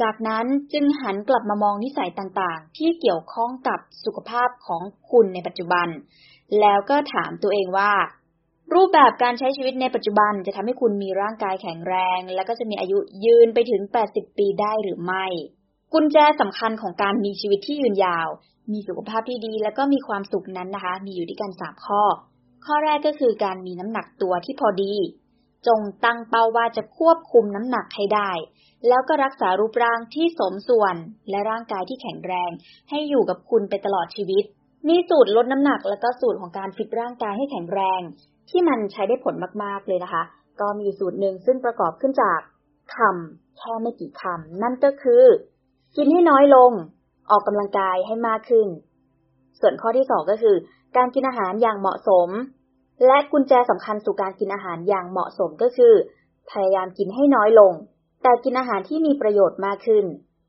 จากนั้นจึงหันกลับมามองนิสัยต่างๆ ที่เกี่ยวข้องกับสุขภาพของคุณในปัจจุบัน แล้วก็ถามตัวเองว่า รูปแบบการใช้ชีวิตในปัจจุบันจะทำให้คุณมีร่างกายแข็งแรง และก็จะมีอายุยืนไปถึง 80 ปีได้หรือไม่ กุญแจสำคัญของการมีชีวิตที่ยืนยาว มีสุขภาพที่ดี แล้วก็มีความสุขนั้นนะคะ มีอยู่ด้วยกันสามข้อ ข้อแรกก็คือการมีน้ำหนักตัวที่พอดี จงตั้งเป้าว่าจะควบคุมน้ำหนักให้ได้ แล้วก็รักษารูปร่างที่สมส่วน และร่างกายที่แข็งแรง ให้อยู่กับคุณไปตลอดชีวิต มีสูตรลดน้ำหนักแล้วก็สูตรของการฟิตร่างกายให้แข็งแรง ที่มันใช้ได้ผลมากๆเลยนะคะ ก็มีสูตรหนึ่งซึ่งประกอบขึ้นจากคำแค่ไม่กี่คำนั่นก็คือ กินให้น้อยลง ออกกำลังกายให้มากขึ้น ส่วนข้อที่สองก็คือ การกินอาหารอย่างเหมาะสม และกุญแจสำคัญสู่การกินอาหารอย่างเหมาะสมก็คือ พยายามกินให้น้อยลง แต่กินอาหารที่มีประโยชน์มากขึ้น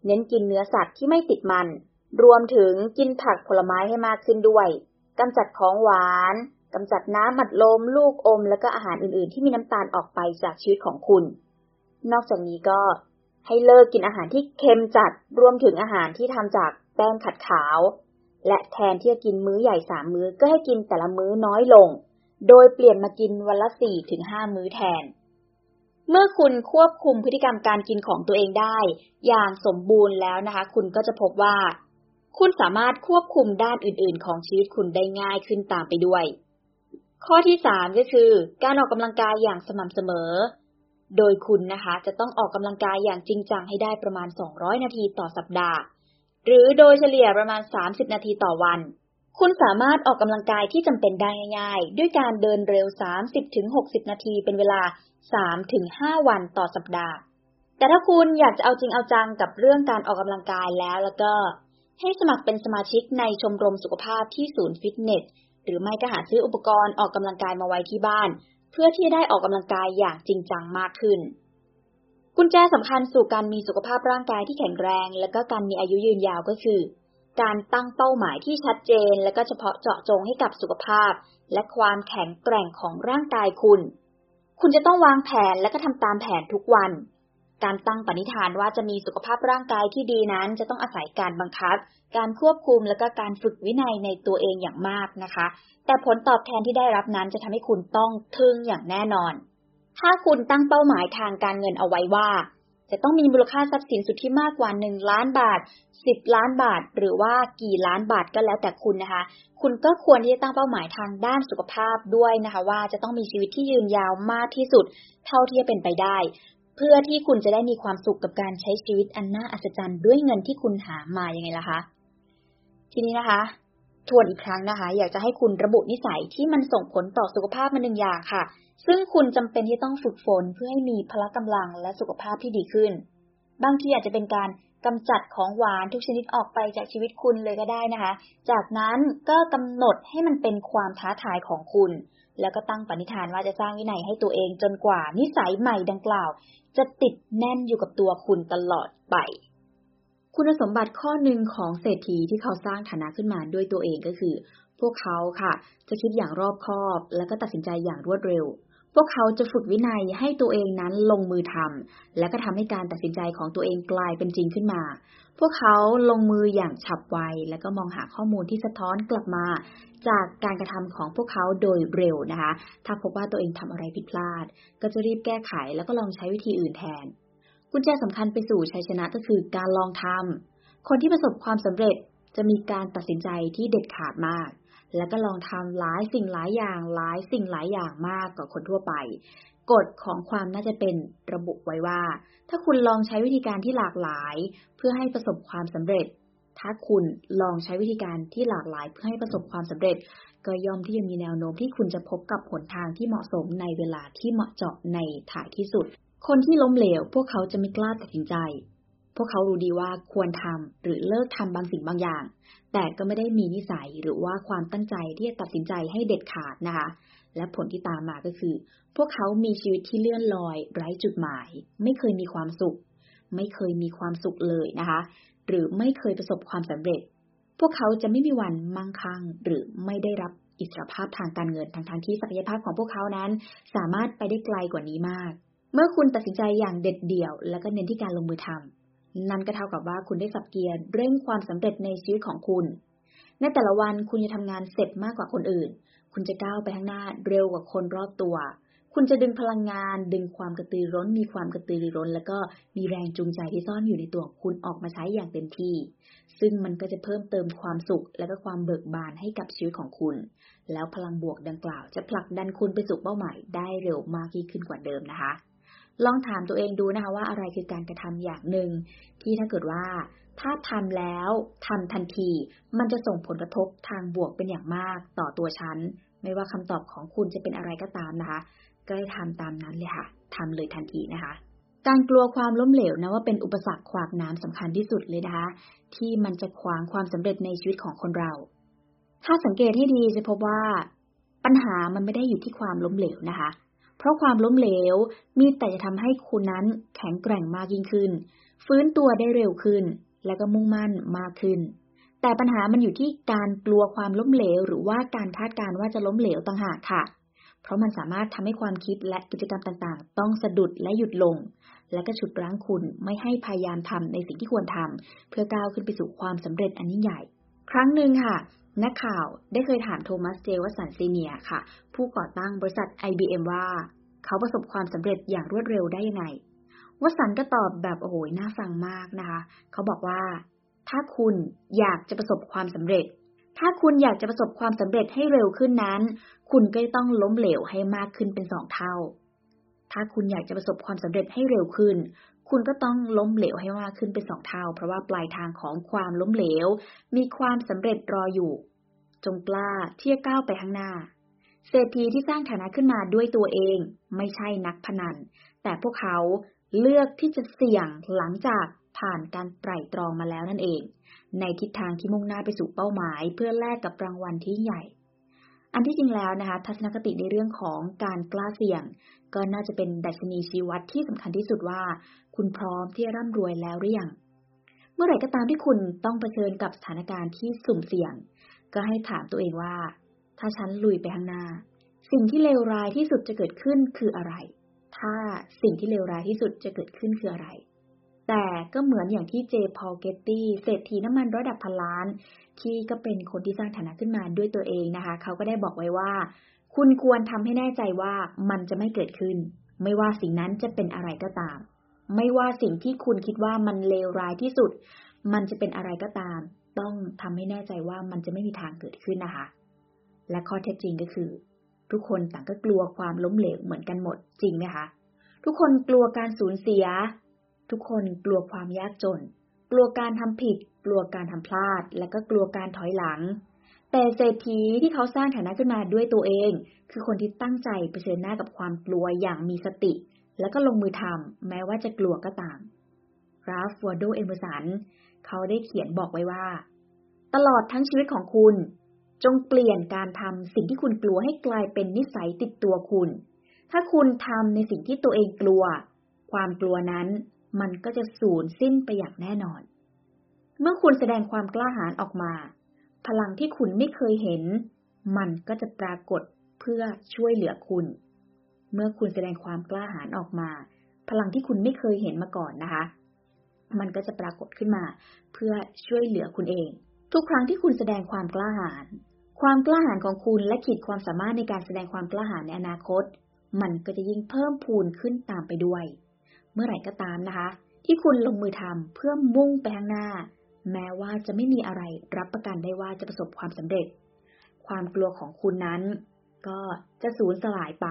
เน้นกินเนื้อสัตว์ที่ไม่ติดมัน รวมถึงกินผักผลไม้ให้มากขึ้นด้วยกำจัดของหวานกำจัดน้ำมัดลม ลูกอม และก็อาหารอื่น ๆ ที่มีน้ำตาลออกไปจากชีวิตของคุณ นอกจากนี้ก็ ให้เลิกกินอาหารที่เค็มจัดรวมถึงอาหารที่ทำจากแป้งขัดขาว และแทนที่จะกินมื้อใหญ่สามมื้อก็ให้กินแต่ละมื้อน้อยลง โดยเปลี่ยนมากินวันละสี่ถึงห้ามื้อแทน เมื่อคุณควบคุมพฤติกรรมการกินของตัวเองได้ อย่างสมบูรณ์แล้วนะคะ คุณก็จะพบว่า คุณสามารถควบคุมด้านอื่น ๆ ของชีวิตคุณได้ง่ายขึ้นตามไปด้วย ข้อที่สามก็คือ การออกกำลังกายอย่างสม่ำเสมอ โดยคุณนะคะ จะต้องออกกำลังกายอย่างจริงจังให้ได้ประมาณ 200 นาทีต่อสัปดาห์ หรือโดยเฉลี่ยประมาณ 30 นาทีต่อวัน คุณสามารถออกกำลังกายที่จำเป็นได้ง่าย ๆ ด้วยการเดินเร็ว 30-60 นาทีเป็นเวลา 3-5 วันต่อสัปดาห์ แต่ถ้าคุณอยากจะเอาจริงเอาจังกับเรื่องการออกกำลังกายแล้วแล้วก็ ให้สมัครเป็นสมาชิกในชมรมสุขภาพที่ศูนย์ฟิตเนสหรือไม่ก็หาซื้ออุปกรณ์ออกกำลังกายมาไว้ที่บ้าน เพื่อที่ได้ออกกำลังกายอย่างจริงจังมากขึ้น กุญแจสำคัญสู่การมีสุขภาพร่างกายที่แข็งแรง และก็การมีอายุยืนยาวก็คือ การตั้งเป้าหมายที่ชัดเจน และก็เฉพาะเจาะจงให้กับสุขภาพ และความแข็งแกร่งของร่างกายคุณ คุณจะต้องวางแผนและก็ทำตามแผนทุกวัน การตั้งปณิธานว่าจะมีสุขภาพร่างกายที่ดีนั้น จะต้องอาศัยการบังคับ การควบคุมและก็การฝึกวินัยในตัวเองอย่างมากนะคะ แต่ผลตอบแทนที่ได้รับนั้นจะทำให้คุณต้องทึ่งอย่างแน่นอน ถ้าคุณตั้งเป้าหมายทางการเงินเอาไว้ว่า จะต้องมีมูลค่าทรัพย์สินสุทธิมากกว่าหนึ่งล้านบาทสิบล้านบาท หรือว่ากี่ล้านบาทก็แล้วแต่คุณนะคะ คุณก็ควรที่จะตั้งเป้าหมายทางด้านสุขภาพด้วยนะคะ ว่าจะต้องมีชีวิตที่ยืนยาวมากที่สุด เท่าที่จะเป็นไปได้ พื่อที่คุณจะได้มีความสุขกับการใช้ชีวิตอันน่าอัศจรรย์ด้วยเงินที่คุณหามายังไงล่ะคะ ทีนี้นะคะ ทวนอีกครั้งนะคะ อยากจะให้คุณระบุนิสัยที่มันส่งผลต่อสุขภาพมาหนึ่งอย่างค่ะ ซึ่งคุณจำเป็นที่ต้องฝึกฝนเพื่อให้มีพละกำลังและสุขภาพที่ดีขึ้น บางทีอาจจะเป็นการกำจัดของหวานทุกชนิดออกไปจากชีวิตคุณเลยก็ได้นะคะ จากนั้นก็กำหนดให้มันเป็นความท้าทายของคุณ แล้วก็ตั้งปณิธานว่าจะสร้างวินัยให้ตัวเองจนกว่า นิสัยใหม่ดังกล่าว จะติดแน่นอยู่กับตัวคุณตลอดไป คุณสมบัติข้อหนึ่งของเศรษฐีที่เขาสร้างฐานะขึ้นมาด้วยตัวเองก็คือ พวกเขาค่ะ จะคิดอย่างรอบคอบ และก็ตัดสินใจอย่างรวดเร็วพวกเขาจะฝึกวินัยให้ตัวเองนั้นลงมือทำและก็ทำให้การตัดสินใจของตัวเองกลายเป็นจริงขึ้นมา พวกเขาลงมืออย่างฉับไว และก็มองหาข้อมูลที่สะท้อนกลับมา จากการกระทำของพวกเขาโดยเร็วนะคะ ถ้าพบว่าตัวเองทำอะไรผิดพลาด ก็จะรีบแก้ไขแล้วก็ลองใช้วิธีอื่นแทน กุญแจสำคัญไปสู่ชัยชนะก็คือการลองทำคนที่ประสบความสำเร็จจะมีการตัดสินใจที่เด็ดขาดมาก แล้วก็ลองทำหลายสิ่งหลายอย่างหลายสิ่งหลายอย่างมากกว่าคนทั่วไป กฎของความน่าจะเป็นระบุไว้ว่า ถ้าคุณลองใช้วิธีการที่หลากหลาย เพื่อให้ประสบความสำเร็จ ถ้าคุณลองใช้วิธีการที่หลากหลายเพื่อให้ประสบความสำเร็จ ก็ย่อมที่จะมีแนวโน้มที่คุณจะพบกับหนทางที่เหมาะสมในเวลาที่เหมาะเจาะในถ่ายที่สุด คนที่ล้มเหลว พวกเขาจะไม่กล้าตัดสินใจ พวกเขารู้ดีว่าควรทำหรือเลิกทำบางสิ่งบางอย่าง แต่ก็ไม่ได้มีนิสัยหรือว่าความตั้งใจที่จะตัดสินใจให้เด็ดขาดนะคะ และผลที่ตามมาก็คือ พวกเขามีชีวิตที่เลื่อนลอย ไร้จุดหมาย ไม่เคยมีความสุข ไม่เคยมีความสุขเลยนะคะ หรือไม่เคยประสบความสำเร็จ พวกเขาจะไม่มีวันมั่งคั่ง หรือไม่ได้รับอิสรภาพทางการเงินทางทางที่ศักยภาพของพวกเขานั้น สามารถไปได้ไกลกว่านี้มาก เมื่อคุณตัดสินใจอย่างเด็ดเดี่ยว และก็เน้นที่การลงมือทำนั่นก็เท่ากับว่าคุณได้สับเกียร์เร่งความสำเร็จในชีวิตของคุณ ในแต่ละวันคุณจะทำงานเสร็จมากกว่าคนอื่น คุณจะก้าวไปข้างหน้าเร็วกว่าคนรอบตัว คุณจะดึงพลังงาน ดึงความกระตือร้น มีความกระตือรือร้น แล้วก็มีแรงจูงใจที่ซ่อนอยู่ในตัวคุณออกมาใช้อย่างเต็มที่ ซึ่งมันก็จะเพิ่มเติมความสุข และก็ความเบิกบานให้กับชีวิตของคุณ แล้วพลังบวกดังกล่าว จะผลักดันคุณไปสู่เป้าหมายได้เร็วมากยิ่งขึ้นกว่าเดิมนะคะ ลองถามตัวเองดูนะคะว่าอะไรคือการกระทำอย่างหนึ่ง ที่ถ้าเกิดว่าถ้าทำแล้วทำทันที มันจะส่งผลกระทบทางบวกเป็นอย่างมากต่อตัวฉัน ไม่ว่าคำตอบของคุณจะเป็นอะไรก็ตามนะคะ ก็ให้ทำตามนั้นเลยค่ะทำเลยทันทีนะคะ การกลัวความล้มเหลวนะว่าเป็นอุปสรรคขวากน้ำสำคัญที่สุดเลยนะคะ ที่มันจะขวางความสำเร็จในชีวิตของคนเรา ถ้าสังเกตให้ดีจะพบว่า ปัญหามันไม่ได้อยู่ที่ความล้มเหลวนะคะ เพราะความล้มเหลวมีแต่จะทำให้คุณนั้นแข็งแกร่งมากยิ่งขึ้น ฟื้นตัวได้เร็วขึ้น และก็มุ่งมั่นมากขึ้นแต่ปัญหามันอยู่ที่การกลัวความล้มเหลว หรือว่าการคาดการว่าจะล้มเหลวต่างหากค่ะ เพราะมันสามารถทำให้ความคิดและกิจกรรมต่างๆ ต้องสะดุดและหยุดลง และก็ฉุดรั้งคุณไม่ให้พยายามทำในสิ่งที่ควรทำเพื่อก้าวขึ้นไปสู่ความสำเร็จอันยิ่งใหญ่ ครั้งหนึ่งค่ะ นักข่าวได้เคยถามโทมัสเจวัสันซีเนียค่ะ ผู้ก่อตั้งบริษัท IBM ว่า เขาประสบความสำเร็จอย่างรวดเร็วได้ยังไงวสันก็ตอบแบบโอ้โหน่าฟังมากนะคะ เขาบอกว่า ถ้าคุณอยากจะประสบความสำเร็จ ถ้าคุณอยากจะประสบความสำเร็จให้เร็วขึ้นนั้น คุณก็ต้องล้มเหลวให้มากขึ้นเป็นสองเท่า ถ้าคุณอยากจะประสบความสำเร็จให้เร็วขึ้น คุณก็ต้องล้มเหลวให้มากขึ้นเป็นสองเท่า เพราะว่าปลายทางของความล้มเหลว มีความสำเร็จรออยู่ จงกล้าที่จะก้าวไปข้างหน้า เศรษฐีที่สร้างฐานะขึ้นมาด้วยตัวเอง ไม่ใช่นักพนัน แต่พวกเขาเลือกที่จะเสี่ยงหลังจากผ่านการไตร่ตรองมาแล้วนั่นเอง ในทิศทางที่มุ่งหน้าไปสู่เป้าหมาย เพื่อแลกกับรางวัลที่ใหญ่ อันที่จริงแล้วนะคะ ทัศนคติในเรื่องของการกล้าเสี่ยง ก็น่าจะเป็นดัชนีชีวัดที่สำคัญที่สุดว่า คุณพร้อมที่จะร่ำรวยแล้วหรือยังเมื่อไหร่ก็ตามที่คุณต้องเผชิญกับสถานการณ์ที่สุ่มเสี่ยง ก็ให้ถามตัวเองว่า ถ้าฉันลุยไปข้างหน้า สิ่งที่เลวร้ายที่สุดจะเกิดขึ้นคืออะไร ถ้าสิ่งที่เลวร้ายที่สุดจะเกิดขึ้นคืออะไร แต่ก็เหมือนอย่างที่เจพอลเกตตี้เศรษฐีน้ำมันระดับพันล้าน ที่ก็เป็นคนที่สร้างฐานะขึ้นมาด้วยตัวเองนะคะ เขาก็ได้บอกไว้ว่า คุณควรทำให้แน่ใจว่ามันจะไม่เกิดขึ้น ไม่ว่าสิ่งนั้นจะเป็นอะไรก็ตาม ไม่ว่าสิ่งที่คุณคิดว่ามันเลวร้ายที่สุด มันจะเป็นอะไรก็ตาม ต้องทำให้แน่ใจว่ามันจะไม่มีทางเกิดขึ้นนะคะ และข้อเท็จจริงก็คือ ทุกคนต่างก็กลัวความล้มเหลวเหมือนกันหมดจริงไหมคะทุกคนกลัวการสูญเสีย ทุกคนกลัวความยากจน กลัวการทำผิด กลัวการทำพลาด และก็กลัวการถอยหลัง แต่เศรษฐีที่เขาสร้างฐานะขึ้นมาด้วยตัวเอง คือคนที่ตั้งใจเผชิญหน้ากับความกลัวอย่างมีสติ แล้วก็ลงมือทำแม้ว่าจะกลัวก็ตาม Ralph Waldo Emerson เขาได้เขียนบอกไว้ว่า ตลอดทั้งชีวิตของคุณ จงเปลี่ยนการทำสิ่งที่คุณกลัวให้กลายเป็นนิสัยติดตัวคุณ ถ้าคุณทำในสิ่งที่ตัวเองกลัว ความกลัวนั้น มันก็จะสูญสิ้นไปอย่างแน่นอน เมื่อคุณแสดงความกล้าหาญออกมา พลังที่คุณไม่เคยเห็น มันก็จะปรากฏเพื่อช่วยเหลือคุณ เมื่อคุณแสดงความกล้าหาญออกมา พลังที่คุณไม่เคยเห็นมาก่อนนะคะ มันก็จะปรากฏขึ้นมา เพื่อช่วยเหลือคุณเอง ทุกครั้งที่คุณแสดงความกล้าหาญความกล้าหาญของคุณและขีดความสามารถในการแสดงความกล้าหาญในอนาคต มันก็จะยิ่งเพิ่มพูนขึ้นตามไปด้วย เมื่อไหร่ก็ตามนะคะ ที่คุณลงมือทำเพื่อมุ่งไปข้างหน้า แม้ว่าจะไม่มีอะไรรับประกันได้ว่าจะประสบความสำเร็จ ความกลัวของคุณนั้น ก็จะสูญสลายไป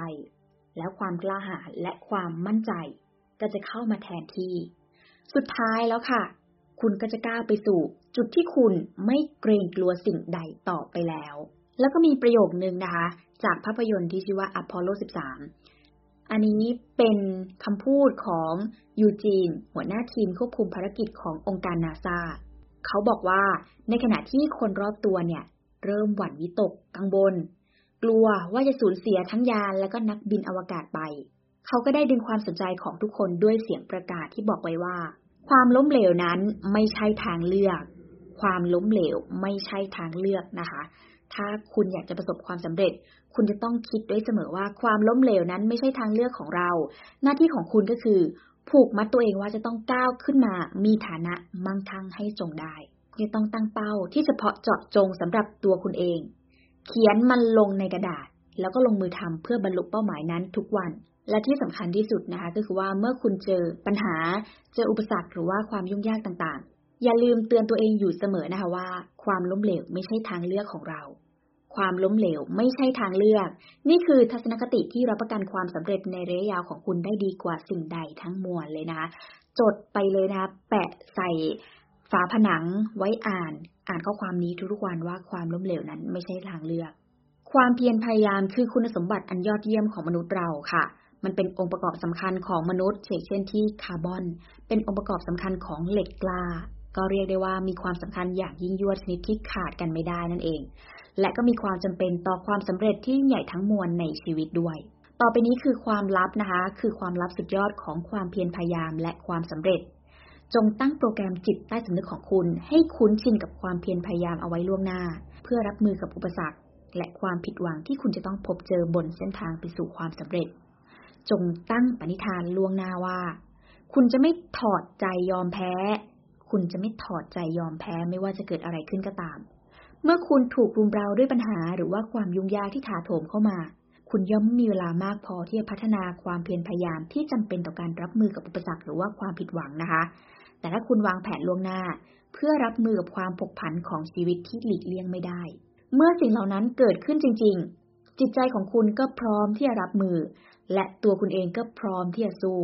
แล้วความกล้าหาญและความมั่นใจ ก็จะเข้ามาแทนที่ สุดท้ายแล้วค่ะ คุณก็จะก้าวไปสู่จุดที่คุณไม่เกรงกลัวสิ่งใดต่อไปแล้ว แล้วก็มีประโยคนึงนะคะ จากภาพยนตร์ที่ชื่อว่าอพอลโล13 อันนี้เป็นคำพูดของยูจีน หัวหน้าทีมควบคุมภารกิจขององค์การนาซาเขาบอกว่าในขณะที่คนรอบตัวเนี่ย เริ่มหวั่นวิตกกังวลกลัวว่าจะสูญเสียทั้งยานและก็นักบินอวกาศไป เขาก็ได้ดึงความสนใจของทุกคนด้วยเสียงประกาศที่บอกไว้ว่า ความล้มเหลวนั้นไม่ใช่ทางเลือก ความล้มเหลวไม่ใช่ทางเลือกนะคะ ถ้าคุณอยากจะประสบความสำเร็จ คุณจะต้องคิดด้วยเสมอว่าความล้มเหลวนั้นไม่ใช่ทางเลือกของเรา หน้าที่ของคุณก็คือ ผูกมัดตัวเองว่าจะต้องก้าวขึ้นมา มีฐานะมั่งคั่งให้จงได้ คุณต้องตั้งเป้าที่เฉพาะเจาะจงสำหรับตัวคุณเอง เขียนมันลงในกระดาษ แล้วก็ลงมือทำเพื่อบรรลุเป้าหมายนั้นทุกวันและที่สำคัญที่สุดนะคะก็คือว่าเมื่อคุณเจอปัญหา เจออุปสรรคหรือว่าความยุ่งยากต่าง อย่าลืมเตือนตัวเองอยู่เสมอนะคะว่า ความล้มเหลวไม่ใช่ทางเลือกของเรา ความล้มเหลวไม่ใช่ทางเลือก นี่คือทัศนคติที่รับประกันความสำเร็จในระยะยาวของคุณได้ดีกว่าสิ่งใดทั้งมวลเลยนะคะจดไปเลยนะคะแปะใส่ฝาผนังไว้อ่าน อ่านข้อความนี้ทุกๆวันว่าความล้มเหลวนั้นไม่ใช่ทางเลือก ความเพียรพยายามคือคุณสมบัติอันยอดเยี่ยมของมนุษย์เราค่ะมันเป็นองค์ประกอบสำคัญของมนุษย์เช่นที่คาร์บอน เป็นองค์ประกอบสำคัญของเหล็กกล้า ก็เรียกได้ว่ามีความสำคัญอย่างยิ่งยวดชนิดที่ขาดกันไม่ได้นั่นเอง และก็มีความจำเป็นต่อความสำเร็จที่ใหญ่ทั้งมวลในชีวิตด้วย ต่อไปนี้คือความลับนะคะ คือความลับสุดยอดของความเพียรพยายามและความสำเร็จ จงตั้งโปรแกรมจิตใต้สำนึกของคุณ ให้คุ้นชินกับความเพียรพยายามเอาไว้ล่วงหน้า เพื่อรับมือกับอุปสรรค และความผิดหวังที่คุณจะต้องพบเจอบนเส้นทางไปสู่ความสำเร็จ จงตั้งปณิธานล่วงหน้าว่า คุณจะไม่ถอดใจยอมแพ้ คุณจะไม่ถอดใจยอมแพ้ไม่ว่าจะเกิดอะไรขึ้นก็ตาม เมื่อคุณถูกรุมเร้าด้วยปัญหาหรือว่าความยุ่งยากที่ถาโถมเข้ามา คุณย่อมมีเวลามากพอที่จะพัฒนาความเพียรพยายามที่จำเป็นต่อการรับมือกับอุปสรรคหรือว่าความผิดหวังนะคะ แต่ถ้าคุณวางแผนล่วงหน้า เพื่อรับมือกับความผกผันของชีวิตที่หลีกเลี่ยงไม่ได้ เมื่อสิ่งเหล่านั้นเกิดขึ้นจริง ๆ จิตใจของคุณก็พร้อมที่จะรับมือ และตัวคุณเองก็พร้อมที่จะสู้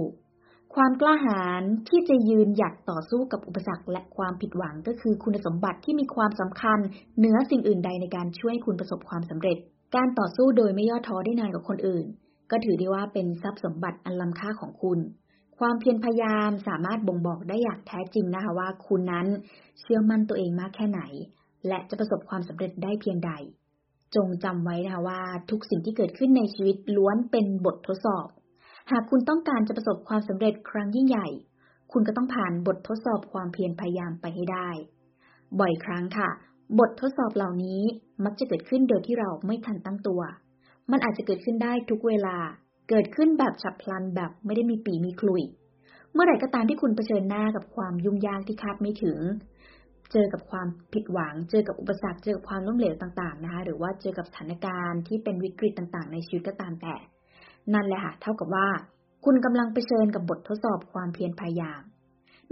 ความกล้าหาญที่จะยืนหยัดต่อสู้กับอุปสรรคและความผิดหวังก็คือคุณสมบัติที่มีความสำคัญเหนือสิ่งอื่นใดในการช่วยคุณประสบความสำเร็จ การต่อสู้โดยไม่ย่อท้อได้นานกว่าคนอื่น ก็ถือได้ว่าเป็นทรัพย์สมบัติอันล้ำค่าของคุณ ความเพียรพยายามสามารถบ่งบอกได้อย่างแท้จริงนะคะว่า คุณนั้นเชื่อมั่นตัวเองมากแค่ไหน และจะประสบความสำเร็จได้เพียงใด จงจำไว้นะคะว่า ทุกสิ่งที่เกิดขึ้นในชีวิตล้วนเป็นบททดสอบ หากคุณต้องการจะประสบความสำเร็จครั้งยิ่งใหญ่ คุณก็ต้องผ่านบททดสอบความเพียรพยายามไปให้ได้ บ่อยครั้งค่ะ บททดสอบเหล่านี้มักจะเกิดขึ้นโดยที่เราไม่ทันตั้งตัว มันอาจจะเกิดขึ้นได้ทุกเวลา เกิดขึ้นแบบฉับพลันแบบไม่ได้มีปีมีคลุย เมื่อไหร่ก็ตามที่คุณเผชิญหน้ากับความยุ่งยากที่คาดไม่ถึง เจอกับความผิดหวัง เจอกับอุปสรรค เจอกับความล้มเหลวต่างๆนะคะ หรือว่าเจอกับสถานการณ์ที่เป็นวิกฤตต่างๆ ในชีวิตก็ตามแต่ นั่นแหละค่ะเท่ากับว่า คุณกำลังไปเชิญกับบททดสอบความเพียรพยายาม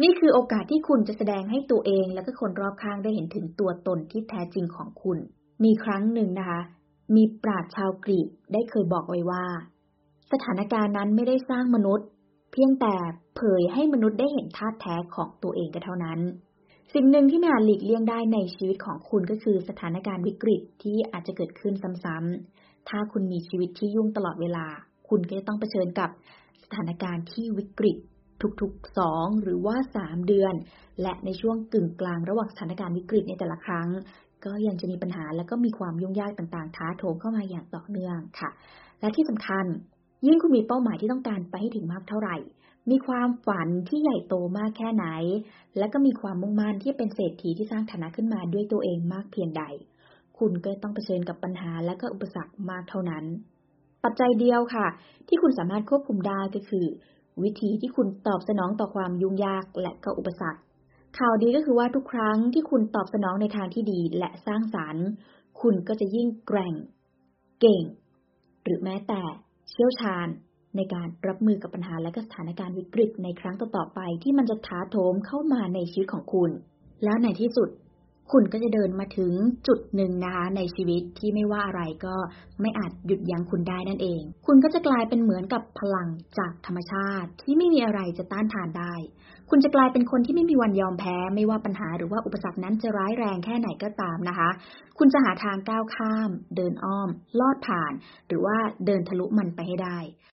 นี่คือโอกาสที่คุณจะแสดงให้ตัวเองและก็คนรอบข้างได้เห็นถึงตัวตนที่แท้จริงของคุณ มีครั้งหนึ่งนะคะ มีปราชญ์ชาวกรีกได้เคยบอกไว้ว่า สถานการณ์นั้นไม่ได้สร้างมนุษย์ เพียงแต่เผยให้มนุษย์ได้เห็นท่าแท้ของตัวเองก็เท่านั้นสิ่งหนึ่งที่ไม่อาจหลีกเลี่ยงได้ในชีวิตของคุณก็คือสถานการณ์วิกฤตที่อาจจะเกิดขึ้นซ้ำๆ ถ้าคุณมีชีวิตที่ยุ่งตลอดเวลา คุณก็จะต้องเผชิญกับสถานการณ์ที่วิกฤตทุกๆสองหรือว่าสามเดือน และในช่วงกึ่งกลางระหว่างสถานการณ์วิกฤตในแต่ละครั้ง ก็ยังจะมีปัญหาและก็มีความยุ่งยากต่างๆ ท้าโถมเข้ามาอย่างต่อเนื่องค่ะ และที่สำคัญ ยิ่งคุณมีเป้าหมายที่ต้องการไปให้ถึงมากเท่าไหร่ มีความฝันที่ใหญ่โตมากแค่ไหน และก็มีความมุ่งมั่นที่เป็นเศรษฐีที่สร้างฐานะขึ้นมาด้วยตัวเองมากเพียงใด คุณก็ต้องเผชิญกับปัญหาและก็อุปสรรคมากเท่านั้น ปัจจัยเดียวค่ะ ที่คุณสามารถควบคุมได้ก็คือ วิธีที่คุณตอบสนองต่อความยุ่งยากและก็อุปสรรค ข่าวดีก็คือว่าทุกครั้งที่คุณตอบสนองในทางที่ดีและสร้างสารรค์ คุณก็จะยิ่งแกร่ง เก่ง หรือแม้แต่เชี่ยวชาญในการรับมือกับปัญหาและก็สถานการณ์วิกฤตในครั้งต่อๆไปที่มันจะท้าโถมเข้ามาในชีวิตของคุณ แล้วในที่สุด คุณก็จะเดินมาถึงจุดหนึ่งนะคะในชีวิตที่ไม่ว่าอะไรก็ไม่อาจหยุดยั้งคุณได้นั่นเอง คุณก็จะกลายเป็นเหมือนกับพลังจากธรรมชาติที่ไม่มีอะไรจะต้านทานได้ คุณจะกลายเป็นคนที่ไม่มีวันยอมแพ้ ไม่ว่าปัญหาหรือว่าอุปสรรคนั้นจะร้ายแรงแค่ไหนก็ตามนะคะ คุณจะหาทางก้าวข้าม เดินอ้อม ลอดผ่าน หรือว่าเดินทะลุมันไปให้ได้